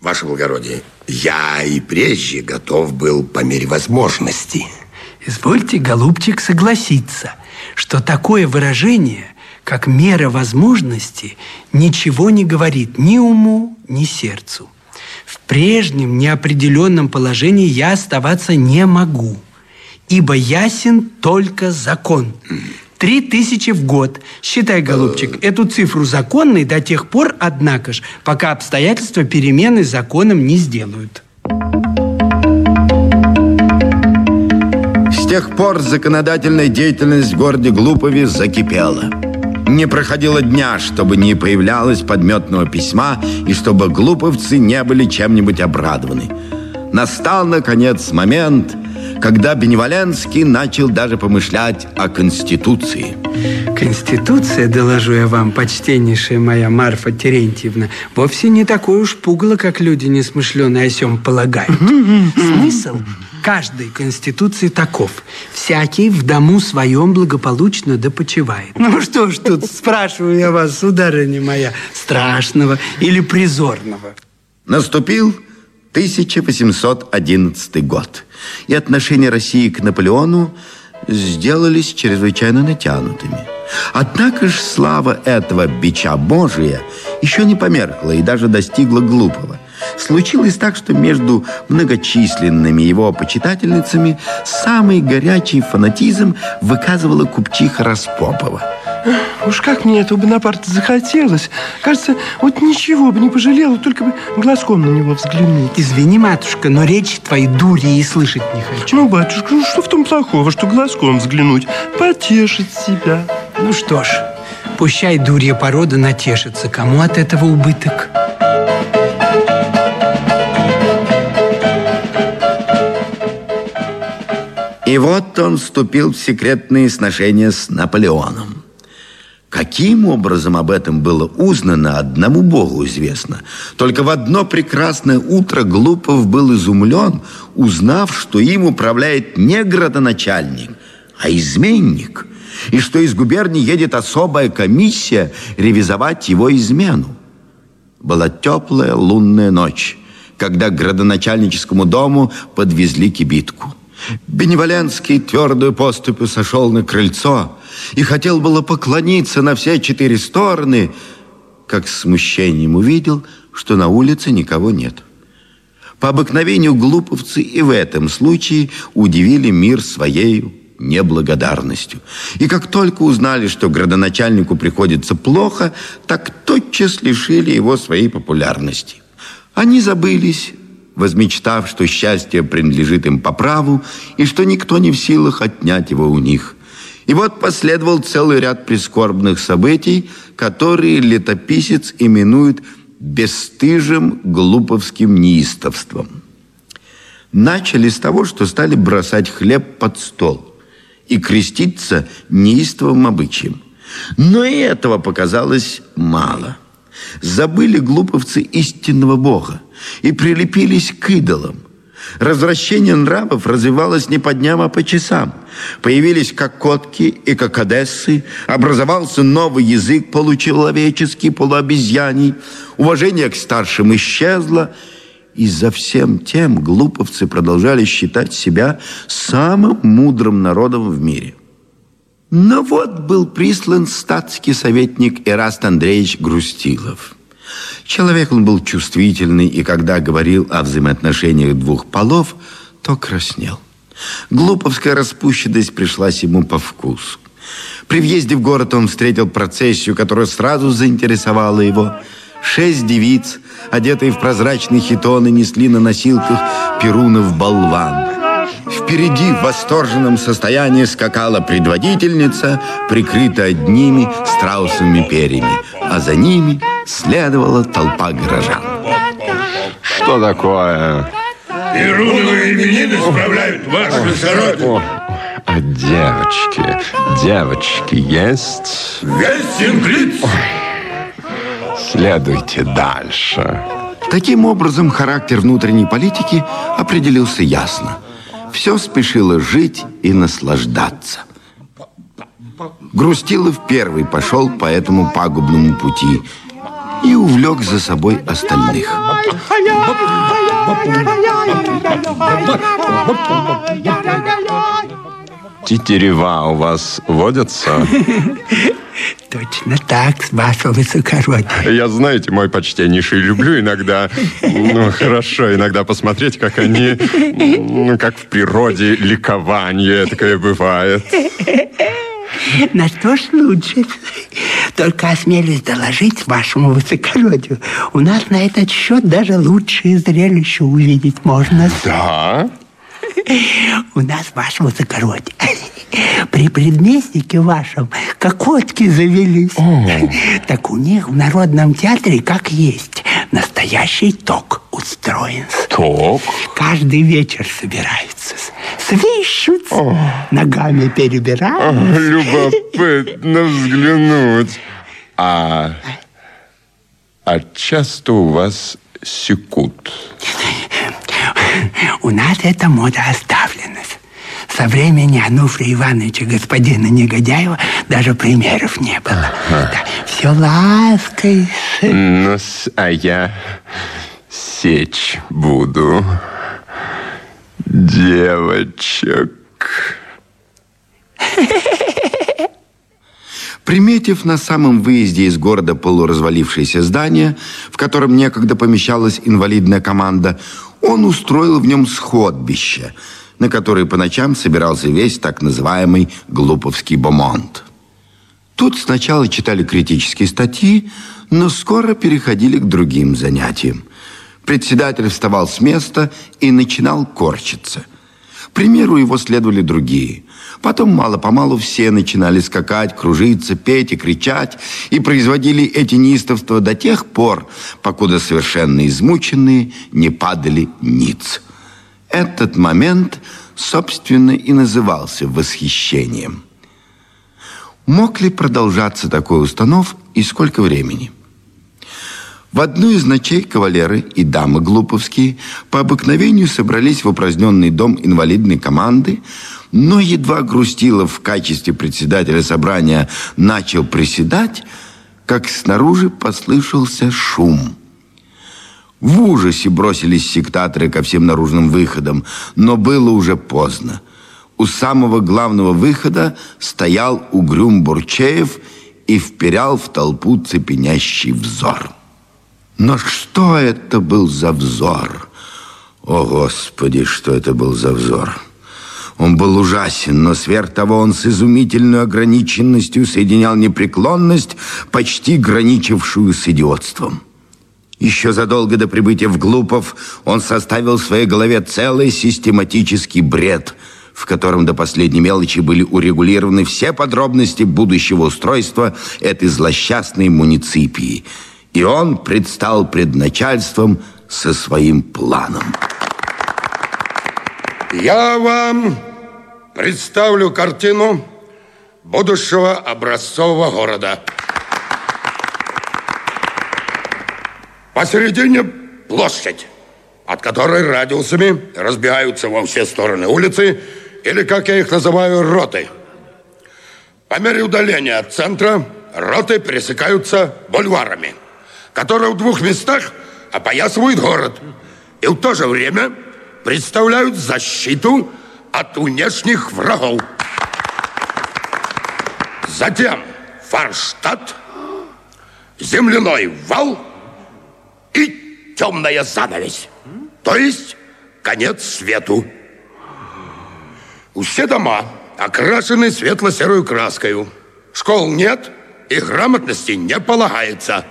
Ваше благородие, я и прежде готов был по мере возможности. Извольте, голубчик, согласиться, что такое выражение, как мера возможности, ничего не говорит ни уму, ни сердцу. В прежнем неопределенном положении я оставаться не могу – ибо ясен только закон. Три тысячи в год. Считай, голубчик, эту цифру законной до тех пор, однако ж, пока обстоятельства перемены законом не сделают. С тех пор законодательная деятельность в городе Глупове закипела. Не проходило дня, чтобы не появлялось подметного письма и чтобы глуповцы не были чем-нибудь обрадованы. Настал, наконец, момент, когда Беневоленский начал даже помышлять о Конституции. Конституция, доложу я вам, почтеннейшая моя Марфа Терентьевна, вовсе не такой уж пугало, как люди несмышленые о сем полагают. Смысл каждой конституции таков. Всякий в дому своем благополучно допочивает. Ну что ж тут, спрашиваю я вас, сударыня моя, страшного или призорного? Наступил 1811 год. И отношения России к Наполеону сделались чрезвычайно натянутыми. Однако ж слава этого бича Божия еще не померкла и даже достигла глупого. Случилось так, что между многочисленными его почитательницами самый горячий фанатизм выказывала купчиха Распопова. Уж как мне этого Бонапарта захотелось. Кажется, вот ничего бы не пожалела, только бы глазком на него взглянуть. Извини, матушка, но речи твои дури и слышать не хочу. Ну, батюшка, ну что в том плохого, что глазком взглянуть? Потешить себя. Ну что ж, пущай дурья порода натешится. Кому от этого убыток? И вот он вступил в секретные сношения с Наполеоном. Каким образом об этом было узнано, одному Богу известно. Только в одно прекрасное утро Глупов был изумлен, узнав, что им управляет не градоначальник, а изменник, и что из губернии едет особая комиссия ревизовать его измену. Была теплая лунная ночь, когда к градоначальническому дому подвезли кибитку. Беневоленский твердую поступью сошел на крыльцо и хотел было поклониться на все четыре стороны, как с смущением увидел, что на улице никого нет. По обыкновению глуповцы и в этом случае удивили мир своей неблагодарностью. И как только узнали, что градоначальнику приходится плохо, так тотчас лишили его своей популярности. Они забылись, возмечтав, что счастье принадлежит им по праву и что никто не в силах отнять его у них. И вот последовал целый ряд прискорбных событий, которые летописец именует бесстыжим глуповским неистовством. Начали с того, что стали бросать хлеб под стол и креститься неистовым обычаем. Но и этого показалось мало. Забыли глуповцы истинного Бога и прилепились к идолам. Развращение нравов развивалось не по дням, а по часам. Появились как котки и как одессы, образовался новый язык получеловеческий, полуобезьяний, уважение к старшим исчезло, и за всем тем глуповцы продолжали считать себя самым мудрым народом в мире. Но вот был прислан статский советник Эраст Андреевич Грустилов – Человек он был чувствительный, и когда говорил о взаимоотношениях двух полов, то краснел. Глуповская распущенность пришлась ему по вкусу. При въезде в город он встретил процессию, которая сразу заинтересовала его. Шесть девиц, одетые в прозрачные хитоны, несли на носилках перунов болван. Впереди в восторженном состоянии скакала предводительница, прикрытая одними страусовыми перьями, а за ними следовала толпа горожан. Что такое? Перуновые именины справляют ваш высокородие. А девочки, девочки есть? Весь инглиц. Следуйте дальше. Таким образом, характер внутренней политики определился ясно. Все спешило жить и наслаждаться. Грустилов первый пошел по этому пагубному пути и увлек за собой остальных. Тетерева у вас водятся? [laughs] Точно так, ваше высокородие. Я, знаете, мой почтеннейший, люблю иногда, ну, хорошо, иногда посмотреть, как они, ну, как в природе ликование такое бывает. На что ж лучше? Только осмелюсь доложить вашему высокородию. У нас на этот счет даже лучшие зрелища увидеть можно. Да? У нас, ваше высокородие, при предместнике вашем кокотки завелись. Так у них в Народном театре как есть. Настоящий ток устроен. Ток? Каждый вечер собираются. Свищутся, ногами перебирают. Любопытно взглянуть. А, а часто у вас секут? У нас эта мода оставлена. Со времени Ануфрия Ивановича, господина Негодяева, даже примеров не было. Да, все лаской. Ну, а я сечь буду девочек. [laughs] Приметив на самом выезде из города полуразвалившееся здание, в котором некогда помещалась инвалидная команда, он устроил в нем сходбище, на которое по ночам собирался весь так называемый Глуповский бомонд. Тут сначала читали критические статьи, но скоро переходили к другим занятиям. Председатель вставал с места и начинал корчиться. Примеру его следовали другие. Потом мало-помалу все начинали скакать, кружиться, петь и кричать, и производили эти неистовства до тех пор, покуда совершенно измученные не падали ниц. Этот момент, собственно, и назывался восхищением. Мог ли продолжаться такой установ и сколько времени? В одну из ночей кавалеры и дамы глуповские по обыкновению собрались в упраздненный дом инвалидной команды, но едва Грустилов в качестве председателя собрания начал приседать, как снаружи послышался шум. В ужасе бросились сектаторы ко всем наружным выходам, но было уже поздно. У самого главного выхода стоял угрюм Бурчеев и вперял в толпу цепенящий взор. Но что это был за взор? О, Господи, что это был за взор! Он был ужасен, но сверх того он с изумительной ограниченностью соединял непреклонность, почти граничившую с идиотством. Еще задолго до прибытия в Глупов он составил в своей голове целый систематический бред, в котором до последней мелочи были урегулированы все подробности будущего устройства этой злосчастной муниципии – и он предстал пред начальством со своим планом. Я вам представлю картину будущего образцового города. Посередине площадь, от которой радиусами разбегаются во все стороны улицы, или, как я их называю, роты. По мере удаления от центра роты пересекаются бульварами – которые в двух местах опоясывают город и в то же время представляют защиту от внешних врагов. Затем Фарштадт, земляной вал и темная занавесь. То есть конец свету. Все дома окрашены светло-серой краской. Школ нет и грамотности не полагается.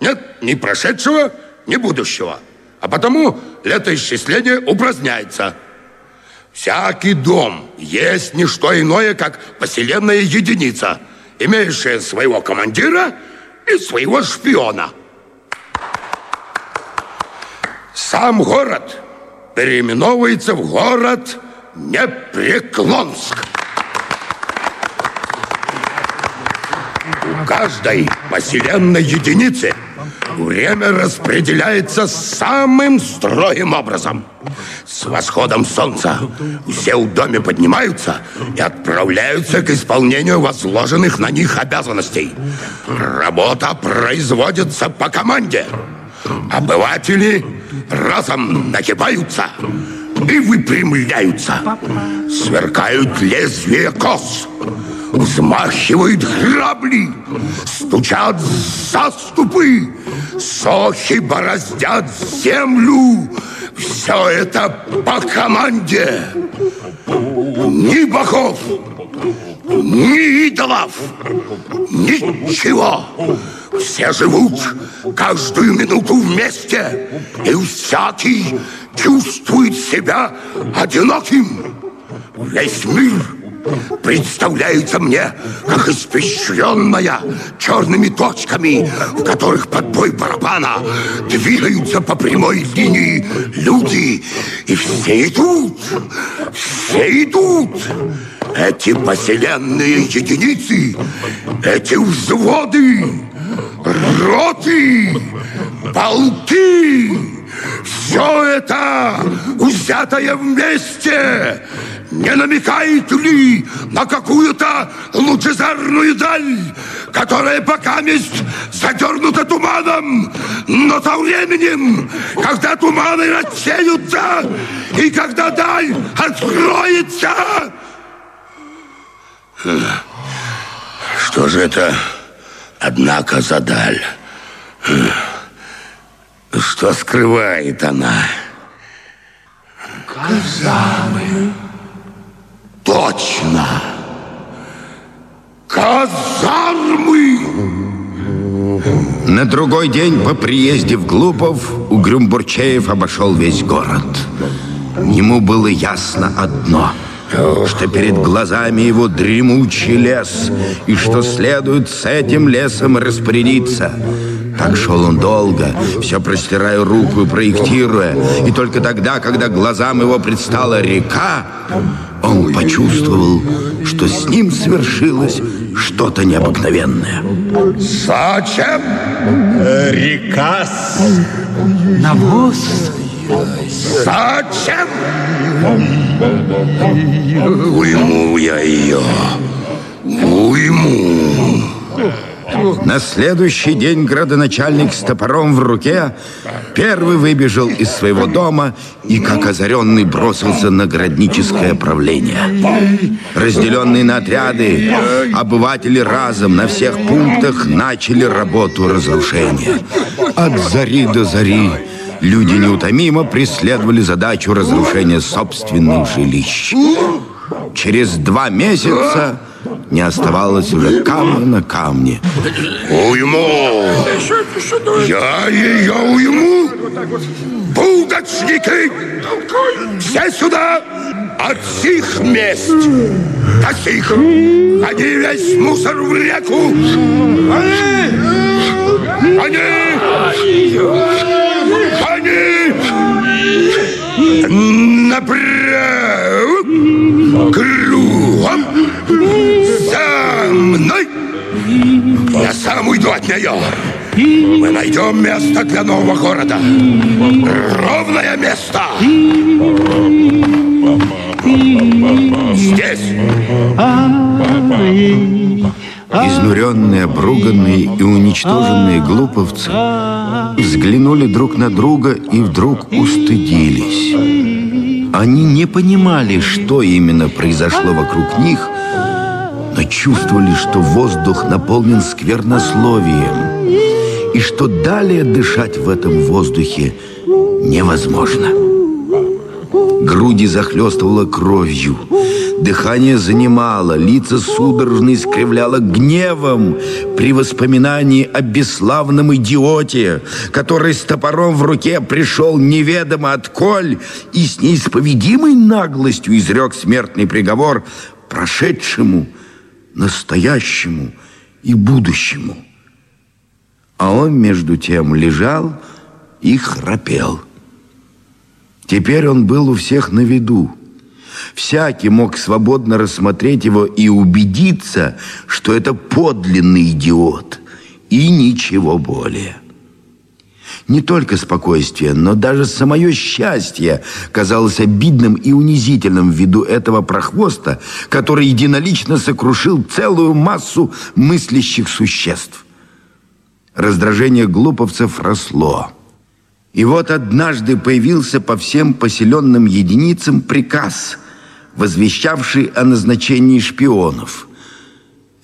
Нет ни прошедшего, ни будущего. А потому летоисчисление упраздняется. Всякий дом есть не что иное, как поселенная единица, имеющая своего командира и своего шпиона. Сам город переименовывается в город Непреклонск. У каждой поселенной единицы Время распределяется самым строгим образом. С восходом солнца все в доме поднимаются и отправляются к исполнению возложенных на них обязанностей. Работа производится по команде. Обыватели разом нагибаются и выпрямляются. Сверкают лезвия кос взмахивают грабли, стучат заступы, сохи бороздят землю. Все это по команде. Ни богов, ни идолов, ничего. Все живут каждую минуту вместе, и всякий чувствует себя одиноким. Весь мир представляется мне как испещренная черными точками, в которых под бой барабана двигаются по прямой линии люди. И все идут, все идут. Эти поселенные единицы, эти взводы, роты, полки, все это взятое вместе не намекает ли на какую-то лучезарную даль, которое пока мест задернуто туманом, но со временем, когда туманы рассеются и когда даль откроется... Что же это, однако, за даль? Что скрывает она? Казармы. Точно. Казармы. На другой день по приезде в Глупов Угрюм Бурчеев обошел весь город. Ему было ясно одно – что перед глазами его дремучий лес, и что следует с этим лесом распорядиться. Так шел он долго, все простирая руку и проектируя, и только тогда, когда глазам его предстала река, он почувствовал, что с ним свершилось что-то необыкновенное. Зачем? Река навоз. Зачем? Уйму я ее. Уйму. На следующий день градоначальник с топором в руке первый выбежал из своего дома и, как озаренный, бросился на городническое правление. Разделенные на отряды, обыватели разом на всех пунктах начали работу разрушения. От зари до зари люди неутомимо преследовали задачу разрушения собственных жилищ. Через два месяца не оставалось уже камня на камне. Уйму! Я ее уйму! Булдочники! Все сюда! От сих мест! До сих! Они весь мусор в реку! Они! Они! Они! Направо! Кругом! Мной! Я сам уйду от нее! Мы найдем место для нового города! Ровное место! Здесь! Изнуренные, обруганные и уничтоженные глуповцы взглянули друг на друга и вдруг устыдились. Они не понимали, что именно произошло вокруг них, но чувствовали, что воздух наполнен сквернословием и что далее дышать в этом воздухе невозможно. Груди захлестывало кровью, дыхание занимало, лица судорожно искривляло гневом при воспоминании о бесславном идиоте, который с топором в руке пришел неведомо отколь и с неисповедимой наглостью изрек смертный приговор прошедшему, настоящему и будущему. А он, между тем, лежал и храпел. Теперь он был у всех на виду. Всякий мог свободно рассмотреть его и убедиться, что это подлинный идиот и ничего более. Не только спокойствие, но даже самое счастье казалось обидным и унизительным ввиду этого прохвоста, который единолично сокрушил целую массу мыслящих существ. Раздражение глуповцев росло. И вот однажды появился по всем поселенным единицам приказ, возвещавший о назначении шпионов.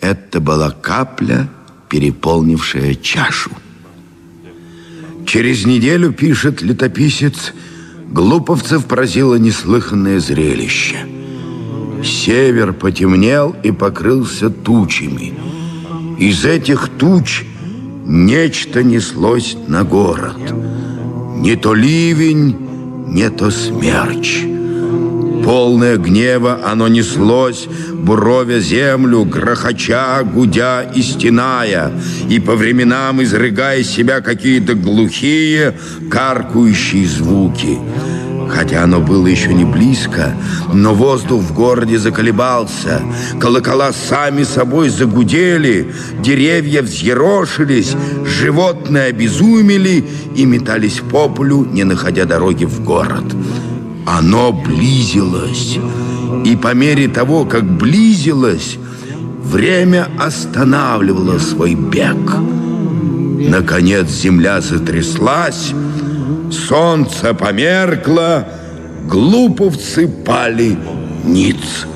Это была капля, переполнившая чашу. Через неделю, пишет летописец, глуповцев поразило неслыханное зрелище. Север потемнел и покрылся тучами. Из этих туч нечто неслось на город – не то ливень, не то смерч. Полное гнева оно неслось, буровя землю, грохоча, гудя и стеная, и по временам изрыгая из себя какие-то глухие, каркающие звуки. Хотя оно было еще не близко, но воздух в городе заколебался, колокола сами собой загудели, деревья взъерошились, животные обезумели и метались по полю, не находя дороги в город. Оно близилось, и по мере того, как близилось, время останавливало свой бег. Наконец земля затряслась, солнце померкло, глуповцы пали ниц.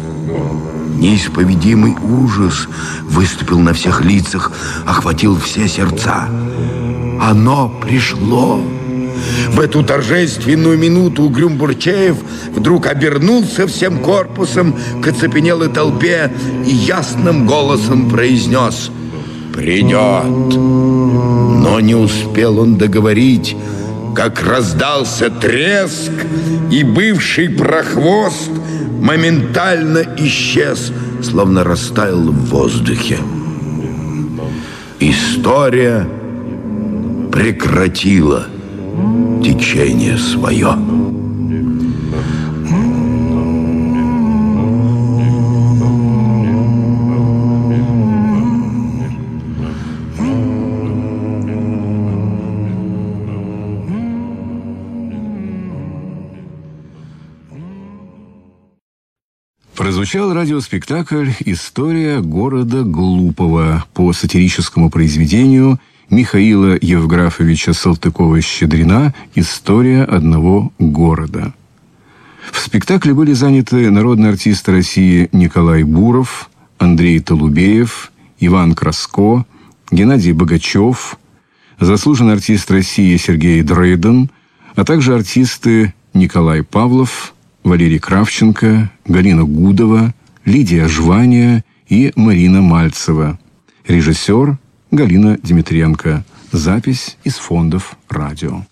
Неисповедимый ужас выступил на всех лицах, охватил все сердца. Оно пришло. В эту торжественную минуту Угрюм вдруг обернулся всем корпусом к оцепенелой толпе и ясным голосом произнес «Придет». Но не успел он договорить, как раздался треск, и бывший прохвост моментально исчез, словно растаял в воздухе. История прекратила течение свое. Прозвучал радиоспектакль «История города Глупого» по сатирическому произведению Михаила Евграфовича Салтыкова-Щедрина «История одного города». В спектакле были заняты народные артисты России Николай Буров, Андрей Толубеев, Иван Краско, Геннадий Богачев, заслуженный артист России Сергей Дрейден, а также артисты Николай Павлов, Валерий Кравченко, Галина Гудова, Лидия Жвания и Марина Мальцева. Режиссер Галина Дмитренко. Запись из фондов радио.